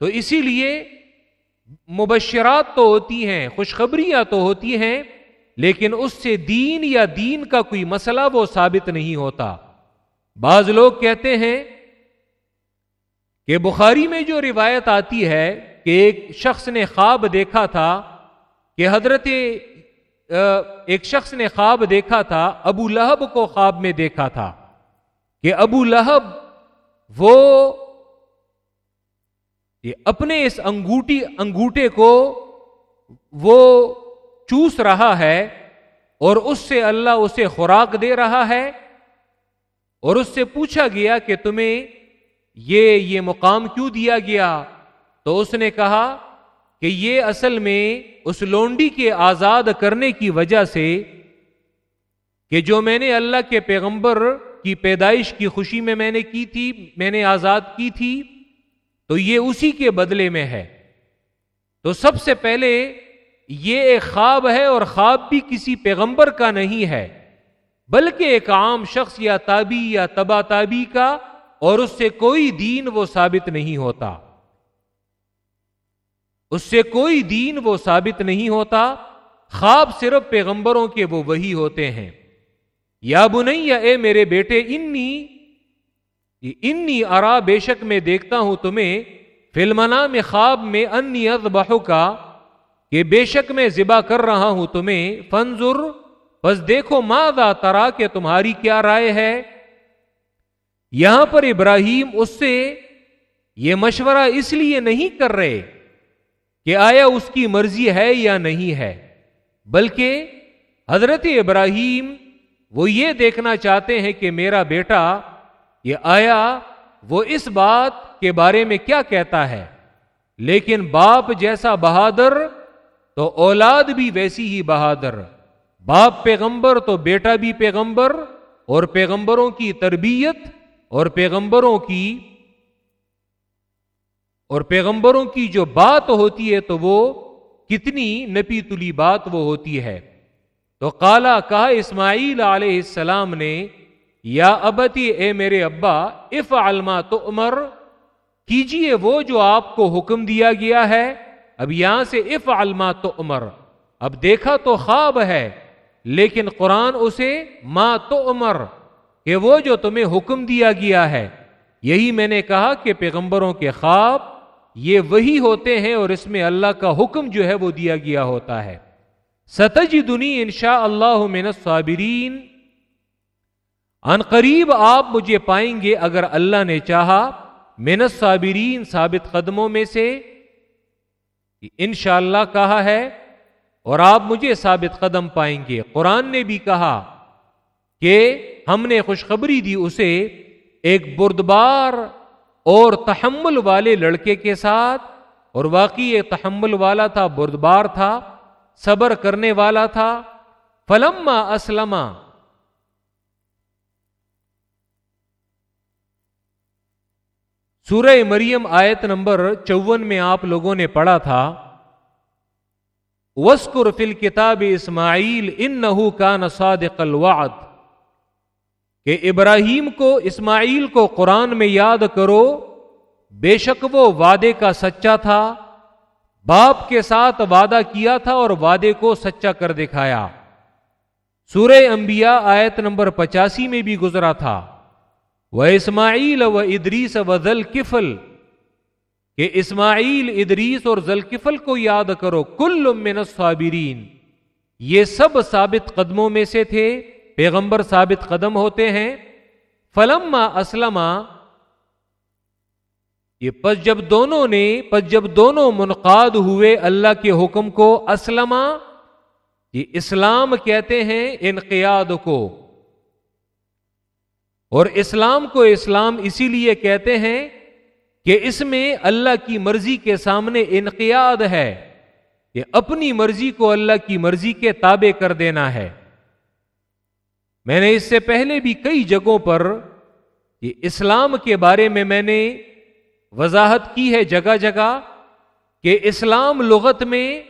تو اسی لیے مبشرات تو ہوتی ہیں، خوشخبریاں تو ہوتی ہیں، لیکن اس سے دین یا دین کا کوئی مسئلہ وہ ثابت نہیں ہوتا۔ بعض لوگ کہتے ہیں کہ بخاری میں جو روایت آتی ہے کہ ایک شخص نے خواب دیکھا تھا، کہ حضرت ایک شخص نے خواب دیکھا تھا، ابو لہب کو خواب میں دیکھا تھا، کہ ابو لہب وہ، یہ اپنے اس انگوٹی، انگوٹے کو وہ چوس رہا ہے اور اس سے اللہ اسے خوراک دے رہا ہے اور اس سے پوچھا گیا کہ تمہیں یہ یہ مقام کیوں دیا گیا؟ تو اس نے کہا کہ یہ اصل میں اس لونڈی کے آزاد کرنے کی وجہ سے کہ جو میں نے اللہ کے پیغمبر کی پیدائش کی خوشی میں میں نے کی تھی، میں نے آزاد کی تھی، تو یہ اسی کے بدلے میں ہے۔ تو سب سے پہلے یہ ایک خواب ہے اور خواب بھی کسی پیغمبر کا نہیں ہے، بلکہ ایک عام شخص یا تابی یا تبا تابی کا اور اس سے کوئی دین وہ ثابت نہیں ہوتا۔ اس سے کوئی دین وہ ثابت نہیں ہوتا، خواب صرف پیغمبروں کے وہ وہی ہوتے ہیں۔ یا بنیا اے میرے بیٹے، انی انی ارا، بے شک میں دیکھتا ہوں تمہیں فلمنا میں خواب میں انی ازبہ کا کہ بے شک میں ذبح کر رہا ہوں تمہیں فنزر بس دیکھو ماں ترا کہ تمہاری کیا رائے ہے۔ یہاں پر ابراہیم اس سے یہ مشورہ اس لیے نہیں کر رہے کہ آیا اس کی مرضی ہے یا نہیں ہے، بلکہ حضرت ابراہیم وہ یہ دیکھنا چاہتے ہیں کہ میرا بیٹا یہ آیا، وہ اس بات کے بارے میں کیا کہتا ہے؟ لیکن باپ جیسا بہادر تو اولاد بھی ویسی ہی بہادر۔ باپ پیغمبر تو بیٹا بھی پیغمبر اور پیغمبروں کی تربیت اور پیغمبروں کی اور پیغمبروں کی جو بات ہوتی ہے تو وہ کتنی نپی تلی بات وہ ہوتی ہے۔ تو کالا کہا اسماعیل علیہ السلام نے، یا ابتی اے میرے ابا اف علما تو عمر کیجیے وہ جو آپ کو حکم دیا گیا ہے۔ اب یہاں سے اف علما تو عمر اب دیکھا تو خواب ہے، لیکن قرآن اسے ماں تو عمر کہ وہ جو تمہیں حکم دیا گیا ہے، یہی میں نے کہا کہ پیغمبروں کے خواب یہ وہی ہوتے ہیں اور اس میں اللہ کا حکم جو ہے وہ دیا گیا ہوتا ہے۔ ستج دنی انشاء اللہ من صابرین ان قریب آپ مجھے پائیں گے اگر اللہ نے چاہا۔ من صابرین ثابت قدموں میں سے۔ انشاءاللہ اللہ کہا ہے اور آپ مجھے ثابت قدم پائیں گے۔ قرآن نے بھی کہا کہ ہم نے خوشخبری دی اسے ایک بردبار اور تحمل والے لڑکے کے ساتھ، اور واقعی یہ تحمل والا تھا، بردبار تھا، صبر کرنے والا تھا۔ فلما اسلم۔ سورہ مریم آیت نمبر چون میں آپ لوگوں نے پڑھا تھا۔ وسکر فل کتاب اسماعیل ان نحو کا نساد الوعد۔ کہ ابراہیم کو، اسماعیل کو قرآن میں یاد کرو، بے شک وہ وعدے کا سچا تھا، باپ کے ساتھ وعدہ کیا تھا اور وعدے کو سچا کر دکھایا۔ سورہ انبیاء آیت نمبر پچاسی میں بھی گزرا تھا۔ وہ اسماعیل و ادریس و ذل کفل کہ اسماعیل، ادریس اور ذلکفل کو یاد کرو، کل من الصابرین۔ یہ سب ثابت قدموں میں سے تھے۔ پیغمبر ثابت قدم ہوتے ہیں فلم اسلم یہ پس جب دونوں نے، پس جب دونوں منقاد ہوئے اللہ کے حکم کو اسلم یہ اسلام کہتے ہیں انقیاد کو۔ اور اسلام کو اسلام اسی لیے کہتے ہیں کہ اس میں اللہ کی مرضی کے سامنے انقیاد ہے، کہ اپنی مرضی کو اللہ کی مرضی کے تابع کر دینا ہے۔ میں نے اس سے پہلے بھی کئی جگہوں پر یہ اسلام کے بارے میں میں نے وضاحت کی ہے جگہ جگہ کہ اسلام لغت میں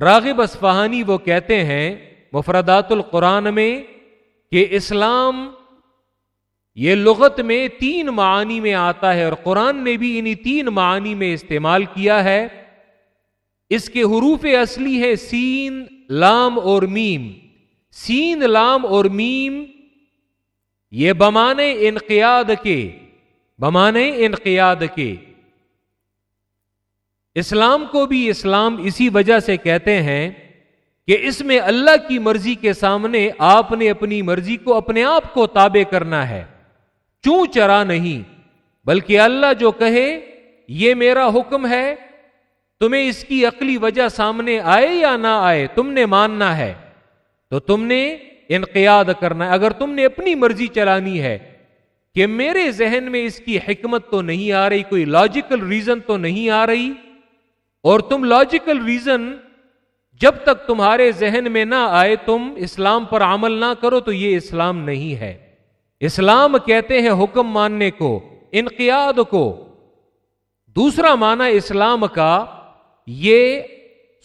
راغب اسفہانی وہ کہتے ہیں مفردات القرآن میں کہ اسلام یہ لغت میں تین معانی میں آتا ہے اور قرآن نے بھی انہی تین معانی میں استعمال کیا ہے۔ اس کے حروف اصلی ہے سین، لام اور میم۔ سین لام اور میم، یہ بمانے انقیاد کے، بمانے انقیاد کے۔ اسلام کو بھی اسلام اسی وجہ سے کہتے ہیں کہ اس میں اللہ کی مرضی کے سامنے آپ نے اپنی مرضی کو اپنے آپ کو تابع کرنا ہے۔ چوں چرا نہیں، بلکہ اللہ جو کہے، یہ میرا حکم ہے۔ تمہیں اس کی عقلی وجہ سامنے آئے یا نہ آئے، تم نے ماننا ہے۔ تو تم نے انقیاد کرنا ہے۔ اگر تم نے اپنی مرضی چلانی ہے کہ میرے ذہن میں اس کی حکمت تو نہیں آ رہی، کوئی لاجیکل ریزن تو نہیں آ رہی، اور تم لاجیکل ریزن جب تک تمہارے ذہن میں نہ آئے، تم اسلام پر عمل نہ کرو تو یہ اسلام نہیں ہے۔ اسلام کہتے ہیں حکم ماننے کو، انقیاد کو۔ دوسرا معنی اسلام کا یہ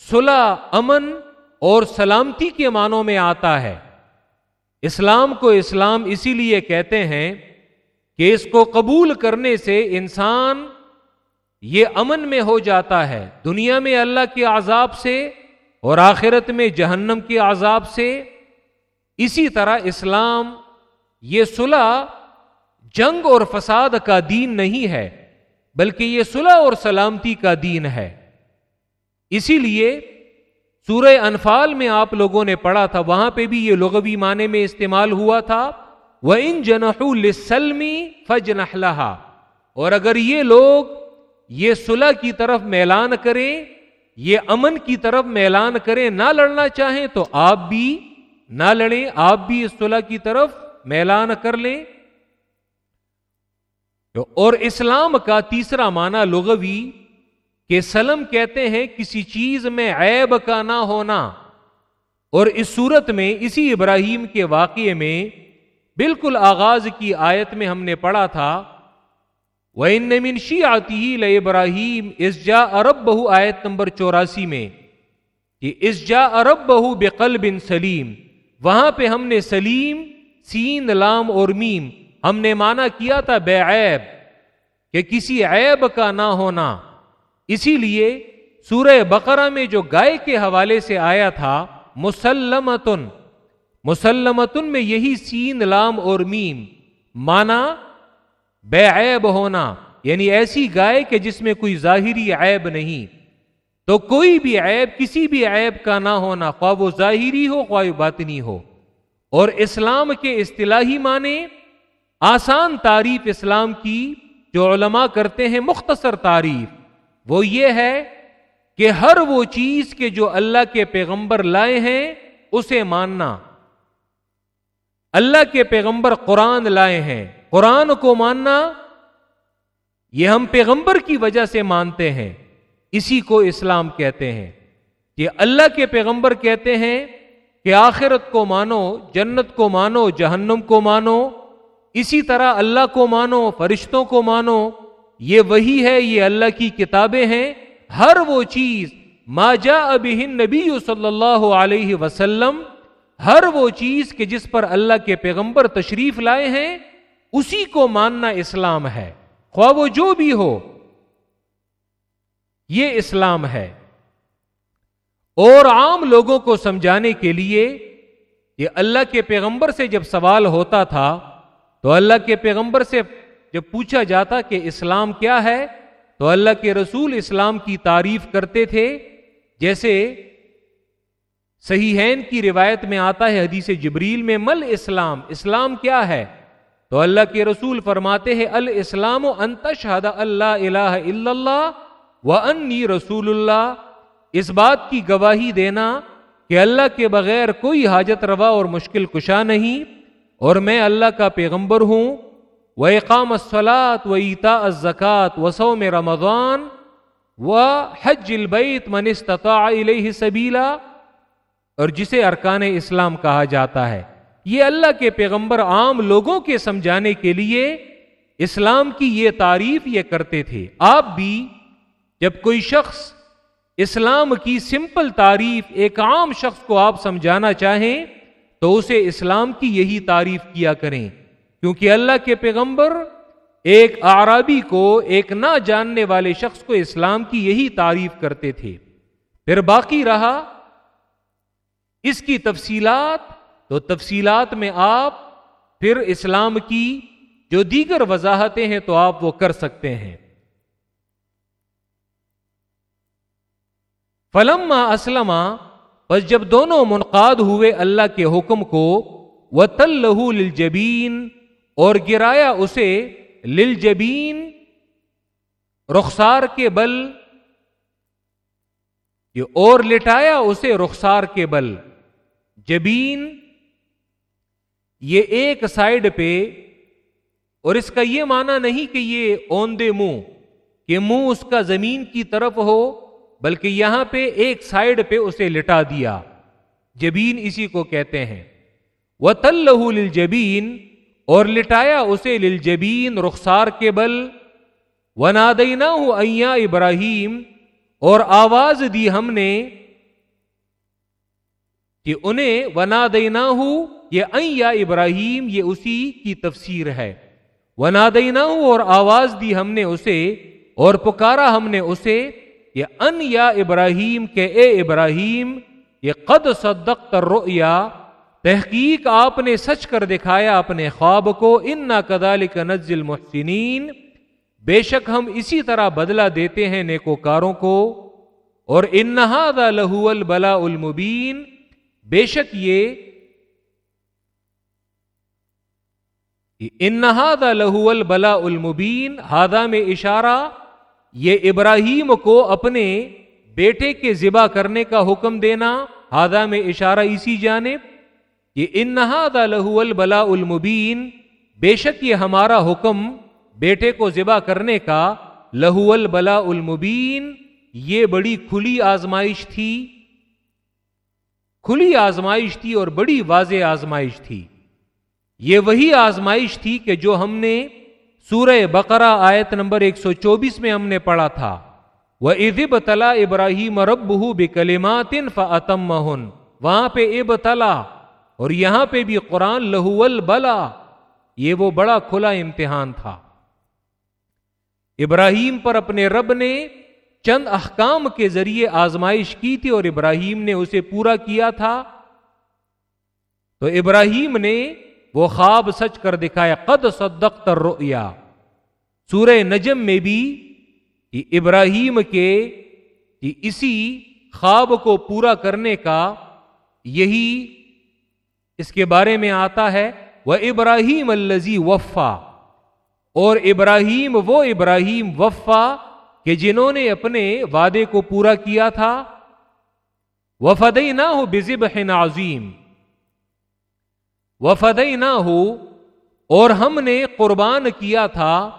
صلح امن اور سلامتی کے معنوں میں آتا ہے۔ اسلام کو اسلام اسی لیے کہتے ہیں کہ اس کو قبول کرنے سے انسان یہ امن میں ہو جاتا ہے۔ دنیا میں اللہ کے عذاب سے اور آخرت میں جہنم کے عذاب سے اسی طرح اسلام یہ صلح جنگ اور فساد کا دین نہیں ہے، بلکہ یہ صلح اور سلامتی کا دین ہے۔ اسی لیے سورہ انفال میں آپ لوگوں نے پڑھا تھا، وہاں پہ بھی یہ لغوی معنی میں استعمال ہوا تھا وہ ان جنحلمی فج اور اگر یہ لوگ یہ صلح کی طرف میلان کریں، یہ امن کی طرف میلان کریں، نہ لڑنا چاہیں تو آپ بھی نہ لڑیں، آپ بھی اس صلح کی طرف میلان کر لیں۔ اور اسلام کا تیسرا معنی لغوی کہ سلم کہتے ہیں کسی چیز میں عیب کا نہ ہونا۔ اور اس صورت میں اسی ابراہیم کے واقعے میں بالکل آغاز کی آیت میں ہم نے پڑھا تھا وہ ان منشی آتی ہی ابراہیم اس جا ارب بہو آیت نمبر چوراسی میں، کہ اس جا ارب بہو بے بن سلیم وہاں پہ ہم نے سلیم، سین، لام اور میم، ہم نے مانا کیا تھا بے عیب، کہ کسی عیب کا نہ ہونا۔ اسی لیے سورہ بقرہ میں جو گائے کے حوالے سے آیا تھا، مسلمتن مسلمتن میں یہی سین، لام اور میم، مانا بے عیب ہونا یعنی ایسی گائے کہ جس میں کوئی ظاہری عیب نہیں۔ تو کوئی بھی عیب، کسی بھی عیب کا نہ ہونا، خواہ وہ ظاہری ہو، خواہ باطنی ہو۔ اور اسلام کے اصطلاحی معنی، آسان تعریف اسلام کی جو علماء کرتے ہیں، مختصر تعریف۔ وہ یہ ہے کہ ہر وہ چیز کے جو اللہ کے پیغمبر لائے ہیں، اسے ماننا۔ اللہ کے پیغمبر قرآن لائے ہیں۔ قرآن کو ماننا یہ ہم پیغمبر کی وجہ سے مانتے ہیں۔ اسی کو اسلام کہتے ہیں۔ کہ اللہ کے پیغمبر کہتے ہیں کہ آخرت کو مانو، جنت کو مانو، جہنم کو مانو۔ اسی طرح اللہ کو مانو، فرشتوں کو مانو۔ یہ وہی ہے، یہ اللہ کی کتابیں ہیں۔ ہر وہ چیز، ما جا ابھی نبی صلی اللہ علیہ وسلم، ہر وہ چیز کہ جس پر اللہ کے پیغمبر تشریف لائے ہیں، اسی کو ماننا اسلام ہے۔ خواہ وہ جو بھی ہو، یہ اسلام ہے۔ اور عام لوگوں کو سمجھانے کے لیے، یہ اللہ کے پیغمبر سے جب سوال ہوتا تھا، تو اللہ کے پیغمبر سے جب پوچھا جاتا کہ اسلام کیا ہے، تو اللہ کے رسول اسلام کی تعریف کرتے تھے۔ جیسے صحیح کی روایت میں آتا ہے، حدیث جبریل میں، مل اسلام اسلام کیا ہے؟ تو اللہ کے رسول فرماتے ہیں الاسلام انتشہد اللہ الہ الا اللہ و انی رسول اللہ۔ اس بات کی گواہی دینا کہ اللہ کے بغیر کوئی حاجت روا اور مشکل کشا نہیں، اور میں اللہ کا پیغمبر ہوں۔ وہ اقام الصلاط و ایتا الزکات و سو میں رمضان و حج البیت من استطاع الیہ سبیلا اور جسے ارکان اسلام کہا جاتا ہے۔ یہ اللہ کے پیغمبر عام لوگوں کے سمجھانے کے لیے اسلام کی یہ تعریف یہ کرتے تھے۔ آپ بھی جب کوئی شخص اسلام کی سمپل تعریف ایک عام شخص کو آپ سمجھانا چاہیں تو اسے اسلام کی یہی تعریف کیا کریں۔ کیونکہ اللہ کے پیغمبر ایک آرابی کو ایک نہ جاننے والے شخص کو اسلام کی یہی تعریف کرتے تھے۔ پھر باقی رہا اس کی تفصیلات۔ تو تفصیلات میں آپ پھر اسلام کی جو دیگر وضاحتیں ہیں تو آپ وہ کر سکتے ہیں۔ فلم اسلم بس جب دونوں منقاد ہوئے اللہ کے حکم کو وہ تل للجبین اور گرایا اسے للجبین، رخسار کے بل۔ اور لٹایا اسے رخسار کے بل۔ جبین، یہ ایک سائڈ پہ۔ اور اس کا یہ معنی نہیں کہ یہ اوندے منہ، کہ منہ اس کا زمین کی طرف ہو، بلکہ یہاں پہ ایک سائڈ پہ اسے لٹا دیا۔ جبین اسی کو کہتے ہیں۔ وہ تل للجبین اور لٹایا اسے للجبین رخسار کے بل و نادینا ایا ابراہیم اور آواز دی ہم نے کہ انہیں ونا دینا یہ ایا ابراہیم یہ اسی کی تفسیر ہے۔ ونا دینا اور آواز دی ہم نے اسے، اور پکارا ہم نے اسے یہ ان یا ابراہیم کے اے ابراہیم یہ قد صدق تر تحقیق آپ نے سچ کر دکھایا اپنے خواب کو ان نہ کدال کا نزل محسنین بے شک ہم اسی طرح بدلہ دیتے ہیں نیکوکاروں کو۔ اور انہاد لہو البلا المبین بے شک یہ انہاد لہو البلا المبین ہادا میں اشارہ، یہ ابراہیم کو اپنے بیٹے کے ذبح کرنے کا حکم دینا۔ ہادا میں اشارہ اسی جانب۔ کہ انہاد لہو البلا المبین، بے شک یہ ہمارا حکم بیٹے کو ذبح کرنے کا لہو البلا المبین، یہ بڑی کھلی آزمائش تھی، کھلی آزمائش تھی اور بڑی واضح آزمائش تھی۔ یہ وہی آزمائش تھی کہ جو ہم نے سورہ بقرہ آیت نمبر 124 میں ہم نے پڑھا تھا۔ وہ ادب تلا ابراہیم رب بکلمات فتم وہاں پہ اب تلا اور یہاں پہ بھی قرآن لہو البلا، یہ وہ بڑا کھلا امتحان تھا۔ ابراہیم پر اپنے رب نے چند احکام کے ذریعے آزمائش کی تھی اور ابراہیم نے اسے پورا کیا تھا۔ تو ابراہیم نے وہ خواب سچ کر دکھایا، قد صدق تر سورہ نجم میں بھی ابراہیم کے اسی خواب کو پورا کرنے کا یہی اس کے بارے میں آتا ہے وہ ابراہیم الزی وفا. اور ابراہیم، وہ ابراہیم وفا کہ جنہوں نے اپنے وعدے کو پورا کیا تھا۔ وفدئی نہ ہو بزب عظیم۔ وفدئی نہ ہو اور ہم نے قربان کیا تھا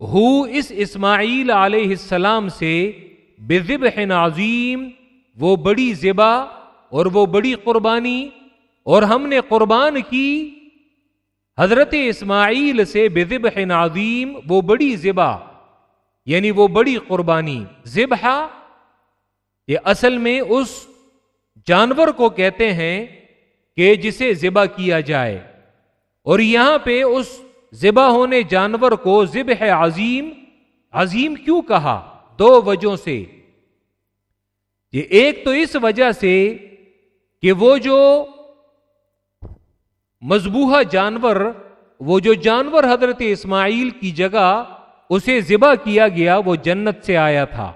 ہو اس اسماعیل علیہ السلام سے بزب عظیم، وہ بڑی زبا اور وہ بڑی قربانی۔ اور ہم نے قربان کی حضرت اسماعیل سے بزب عظیم وہ بڑی زبا یعنی وہ بڑی قربانی۔ ذبح یہ اصل میں اس جانور کو کہتے ہیں کہ جسے ذبح کیا جائے۔ اور یہاں پہ اس ذبح ہونے جانور کو ذبح عظیم عظیم کیوں کہا؟ دو وجہوں سے۔ یہ ایک تو اس وجہ سے کہ وہ جو مضبوحہ جانور، وہ جو جانور حضرت اسماعیل کی جگہ اسے ذبح کیا گیا، وہ جنت سے آیا تھا۔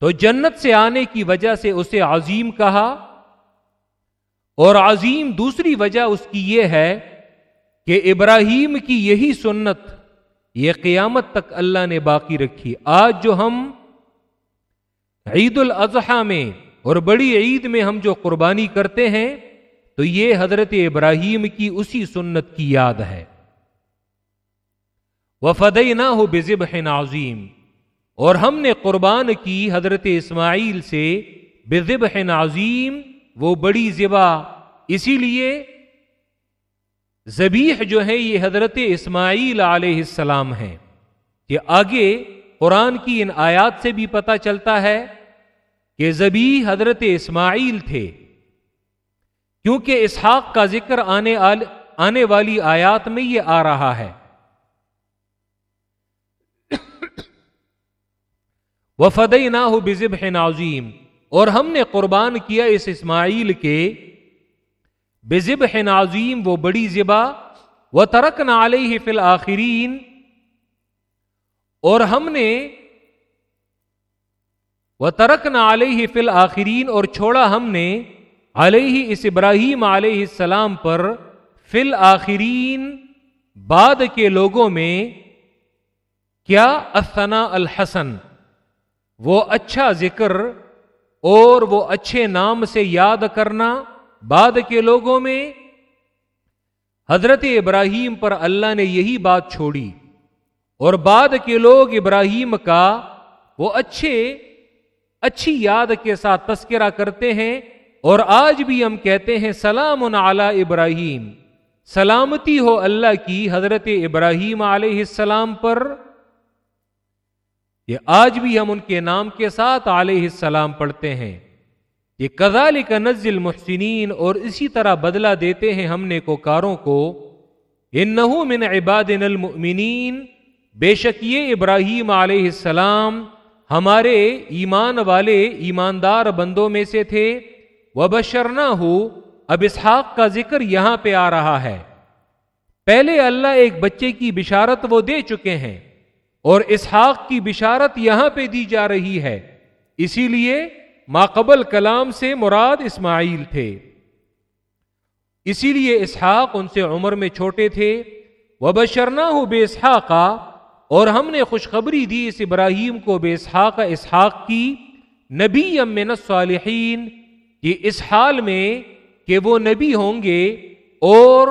تو جنت سے آنے کی وجہ سے اسے عظیم کہا۔ اور عظیم دوسری وجہ اس کی یہ ہے کہ ابراہیم کی یہی سنت، یہ قیامت تک اللہ نے باقی رکھی۔ آج جو ہم عید الاضحی میں اور بڑی عید میں ہم جو قربانی کرتے ہیں، تو یہ حضرت ابراہیم کی اسی سنت کی یاد ہے۔ وفدئی نہ ہو بزب عظیم۔ اور ہم نے قربان کی حضرت اسماعیل سے بزب عظیم، وہ بڑی زبا اسی لیے زبیح جو ہے یہ حضرت اسماعیل علیہ السلام ہے کہ آگے قرآن کی ان آیات سے بھی پتا چلتا ہے۔ کہ زبی حضرت اسماعیل تھے۔ کیونکہ اسحاق کا ذکر آنے آنے والی آیات میں یہ آ رہا ہے۔ وفدئی نہ ہو بزب نازیم اور ہم نے قربان کیا اس اسماعیل کے۔ بزب نازیم وہ بڑی زبا وہ ترک نہ علیہ فل آخرین اور ہم نے وہ ترک نہ علیہ فل آخرین اور چھوڑا ہم نے علیہ اس ابراہیم علیہ السلام پر فل آخرین بعد کے لوگوں میں کیا افنا الحسن؟ وہ اچھا ذکر اور وہ اچھے نام سے یاد کرنا بعد کے لوگوں میں حضرت ابراہیم پر اللہ نے یہی بات چھوڑی اور بعد کے لوگ ابراہیم کا وہ اچھے اچھی یاد کے ساتھ تذکرہ کرتے ہیں اور آج بھی ہم کہتے ہیں سلام علی ابراہیم۔ سلامتی ہو اللہ کی حضرت ابراہیم علیہ السلام پر۔ یہ آج بھی ہم ان کے نام کے ساتھ علیہ السلام پڑھتے ہیں۔ یہ کزال کا نزل محسنین اور اسی طرح بدلہ دیتے ہیں ہم نے کو۔ کاروں کو ان من عباد المؤمنین۔ بے شک یہ ابراہیم علیہ السلام ہمارے ایمان والے ایماندار بندوں میں سے تھے۔ وہ بشرنا ہو اب اسحاق کا ذکر یہاں پہ آ رہا ہے۔ پہلے اللہ ایک بچے کی بشارت وہ دے چکے ہیں اور اسحاق کی بشارت یہاں پہ دی جا رہی ہے۔ اسی لیے ماقبل کلام سے مراد اسماعیل تھے۔ اسی لیے اسحاق ان سے عمر میں چھوٹے تھے۔ وہ بشرنا ہو بے اسحاقہ اور ہم نے خوشخبری دی اس ابراہیم کو بے اسحاق اسحاق کی نبی امن صالحین کہ اس حال میں کہ وہ نبی ہوں گے اور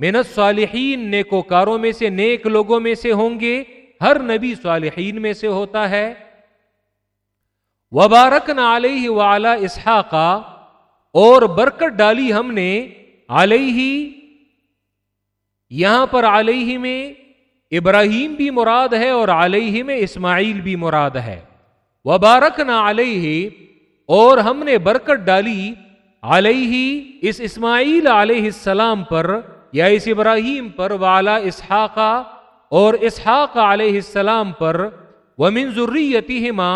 محنت صالحین نیکوکاروں میں سے، نیک لوگوں میں سے ہوں گے، ہر نبی صالحین میں سے ہوتا ہے۔ وبارک علیہ وعلا اسحاقہ اور برکت ڈالی ہم نے علیہ، یہاں پر علیہ میں ابراہیم بھی مراد ہے اور علیہ میں اسماعیل بھی مراد ہے۔ وبارک نہ علیہ، اور ہم نے برکت ڈالی علیہ اس اسماعیل علیہ السلام پر یا اس ابراہیم پر والا اسحاقہ اور اسحاق علیہ السلام پر، ومن ضروریتہما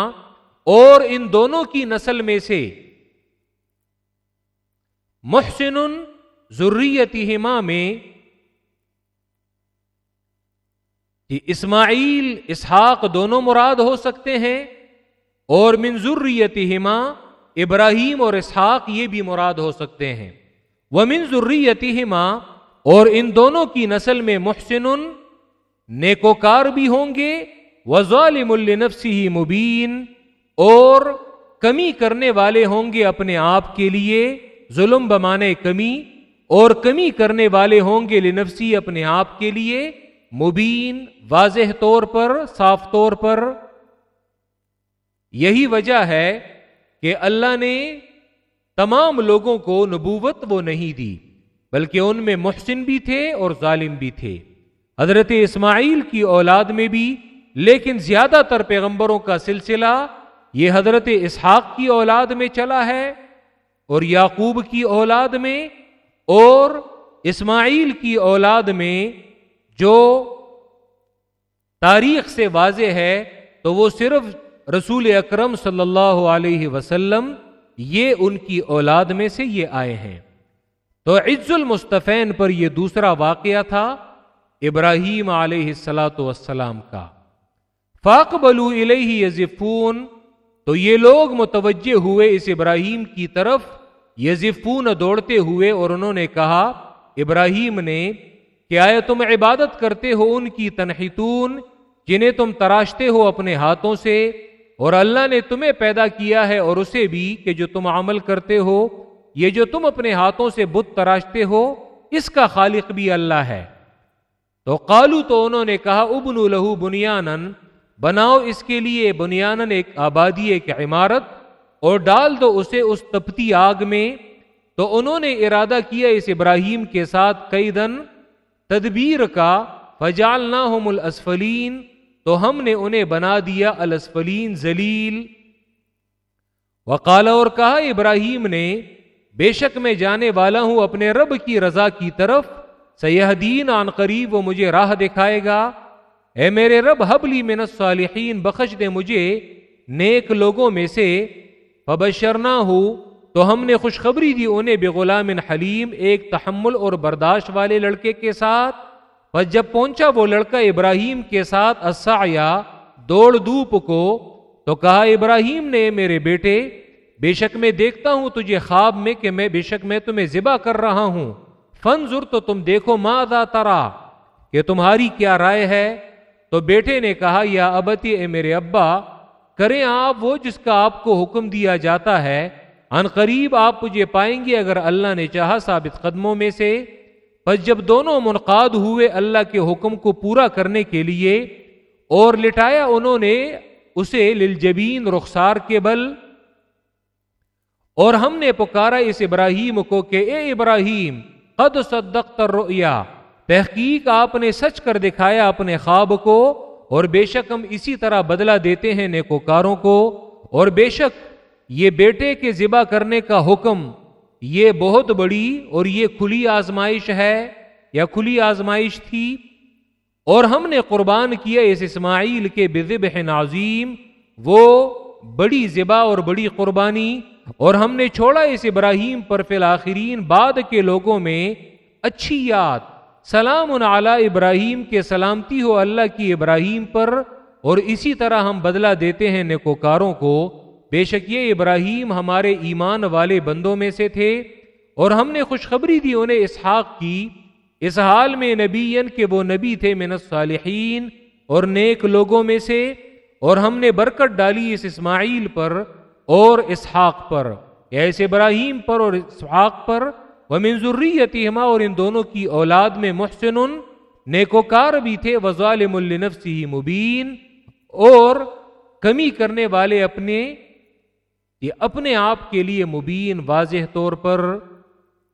اور ان دونوں کی نسل میں سے۔ محسن ضروریتہما میں کہ اسماعیل، اسحاق دونوں مراد ہو سکتے ہیں اور من ضروریتہما ابراہیم اور اسحاق یہ بھی مراد ہو سکتے ہیں۔ وہ من ضروریتہما اور ان دونوں کی نسل میں محسن نیکوکار بھی ہوں گے۔ وزالم النفسی مبین اور کمی کرنے والے ہوں گے اپنے آپ کے لیے۔ ظلم بمانے کمی اور کمی کرنے والے ہوں گے لنفسی اپنے آپ کے لیے۔ مبین واضح طور پر، صاف طور پر۔ یہی وجہ ہے کہ اللہ نے تمام لوگوں کو نبوت وہ نہیں دی، بلکہ ان میں محسن بھی تھے اور ظالم بھی تھے۔ حضرت اسماعیل کی اولاد میں بھی، لیکن زیادہ تر پیغمبروں کا سلسلہ یہ حضرت اسحاق کی اولاد میں چلا ہے اور یعقوب کی اولاد میں اور اسماعیل کی اولاد میں جو تاریخ سے واضح ہے تو وہ صرف رسول اکرم صلی اللہ علیہ وسلم، یہ ان کی اولاد میں سے یہ آئے ہیں۔ تو عز المصطفین پر یہ دوسرا واقعہ تھا ابراہیم علیہ السلاۃ والسلام کا۔ فاق بلو یزفون، تو یہ لوگ متوجہ ہوئے اس ابراہیم کی طرف، یزفون دوڑتے ہوئے اور انہوں نے کہا، ابراہیم نے کہ آئے تم عبادت کرتے ہو ان کی تنحتون جنہیں تم تراشتے ہو اپنے ہاتھوں سے، اور اللہ نے تمہیں پیدا کیا ہے اور اسے بھی کہ جو تم عمل کرتے ہو، یہ جو تم اپنے ہاتھوں سے بت تراشتے ہو، اس کا خالق بھی اللہ ہے۔ تو قالو تو انہوں نے کہا ابن لہو بنیان بناؤ اس کے لیے بنیان ایک آبادی، ایک عمارت، اور ڈال دو اسے اس تپتی آگ میں۔ تو انہوں نے ارادہ کیا اس ابراہیم کے ساتھ کئی دن تدبیر کا فجال نہ الاسفلین تو ہم نے انہیں بنا دیا الاسفلین ذلیل۔ وقال اور کہا ابراہیم نے، بے شک میں جانے والا ہوں اپنے رب کی رضا کی طرف سیاح دین آن قریب وہ مجھے راہ دکھائے گا۔ اے میرے رب حبلی من الصالحین بخش دے مجھے نیک لوگوں میں سے۔ فبشرنا ہو تو ہم نے خوشخبری دی انہیں بے غلام حلیم ایک تحمل اور برداشت والے لڑکے کے ساتھ۔ بس جب پہنچا وہ لڑکا ابراہیم کے ساتھ اسایا دوڑ دھوپ کو تو کہا، ابراہیم نے میرے بیٹے، بے شک میں دیکھتا ہوں تجھے خواب میں کہ میں بے شک میں تمہیں ذبح کر رہا ہوں۔ فنزر تو تم دیکھو مادا ترا کہ تمہاری کیا رائے ہے؟ تو بیٹے نے کہا، یا ابتی اے میرے ابا، کریں آپ وہ جس کا آپ کو حکم دیا جاتا ہے ان قریب آپ مجھے پائیں گے اگر اللہ نے چاہا ثابت قدموں میں سے۔ بس جب دونوں منقاد ہوئے اللہ کے حکم کو پورا کرنے کے لیے اور لٹایا انہوں نے اسے للجبین رخسار کے بل۔ اور ہم نے پکارا اس ابراہیم کو کہ اے ابراہیم، قد صدقت الرؤیا، تحقیق آپ نے سچ کر دکھایا اپنے خواب کو، اور بے شک ہم اسی طرح بدلہ دیتے ہیں نیکوکاروں کو، اور بے شک یہ بیٹے کے ذبح کرنے کا حکم یہ بہت بڑی اور یہ کھلی آزمائش ہے یا کھلی آزمائش تھی؟ اور ہم نے قربان کیا اس اسماعیل کے بزب نازیم وہ بڑی ذبح اور بڑی قربانی، اور ہم نے چھوڑا اس ابراہیم پر فی الآخرین بعد کے لوگوں میں اچھی یاد، سلام علی ابراہیم کے سلامتی ہو اللہ کی ابراہیم پر، اور اسی طرح ہم بدلہ دیتے ہیں نیکوکاروں کو بے شک یہ ابراہیم ہمارے ایمان والے بندوں میں سے تھے، اور ہم نے خوشخبری دی انہیں اسحاق کی۔ اس حال میں نبی کہ وہ نبی تھے من الصالحین اور نیک لوگوں میں سے، اور ہم نے برکت ڈالی اس اسماعیل پر اور اسحاق پر۔ ایسے ابراہیم پر اور اسحاق پر۔ وہ منظوری اور ان دونوں کی اولاد میں محسن، نیکوکار بھی تھے وزالم النفسی مبین۔ اور کمی کرنے والے اپنے یہ اپنے آپ کے لیے مبین واضح طور پر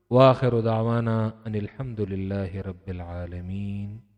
واخر دعوانا ان الحمد للہ رب العالمین۔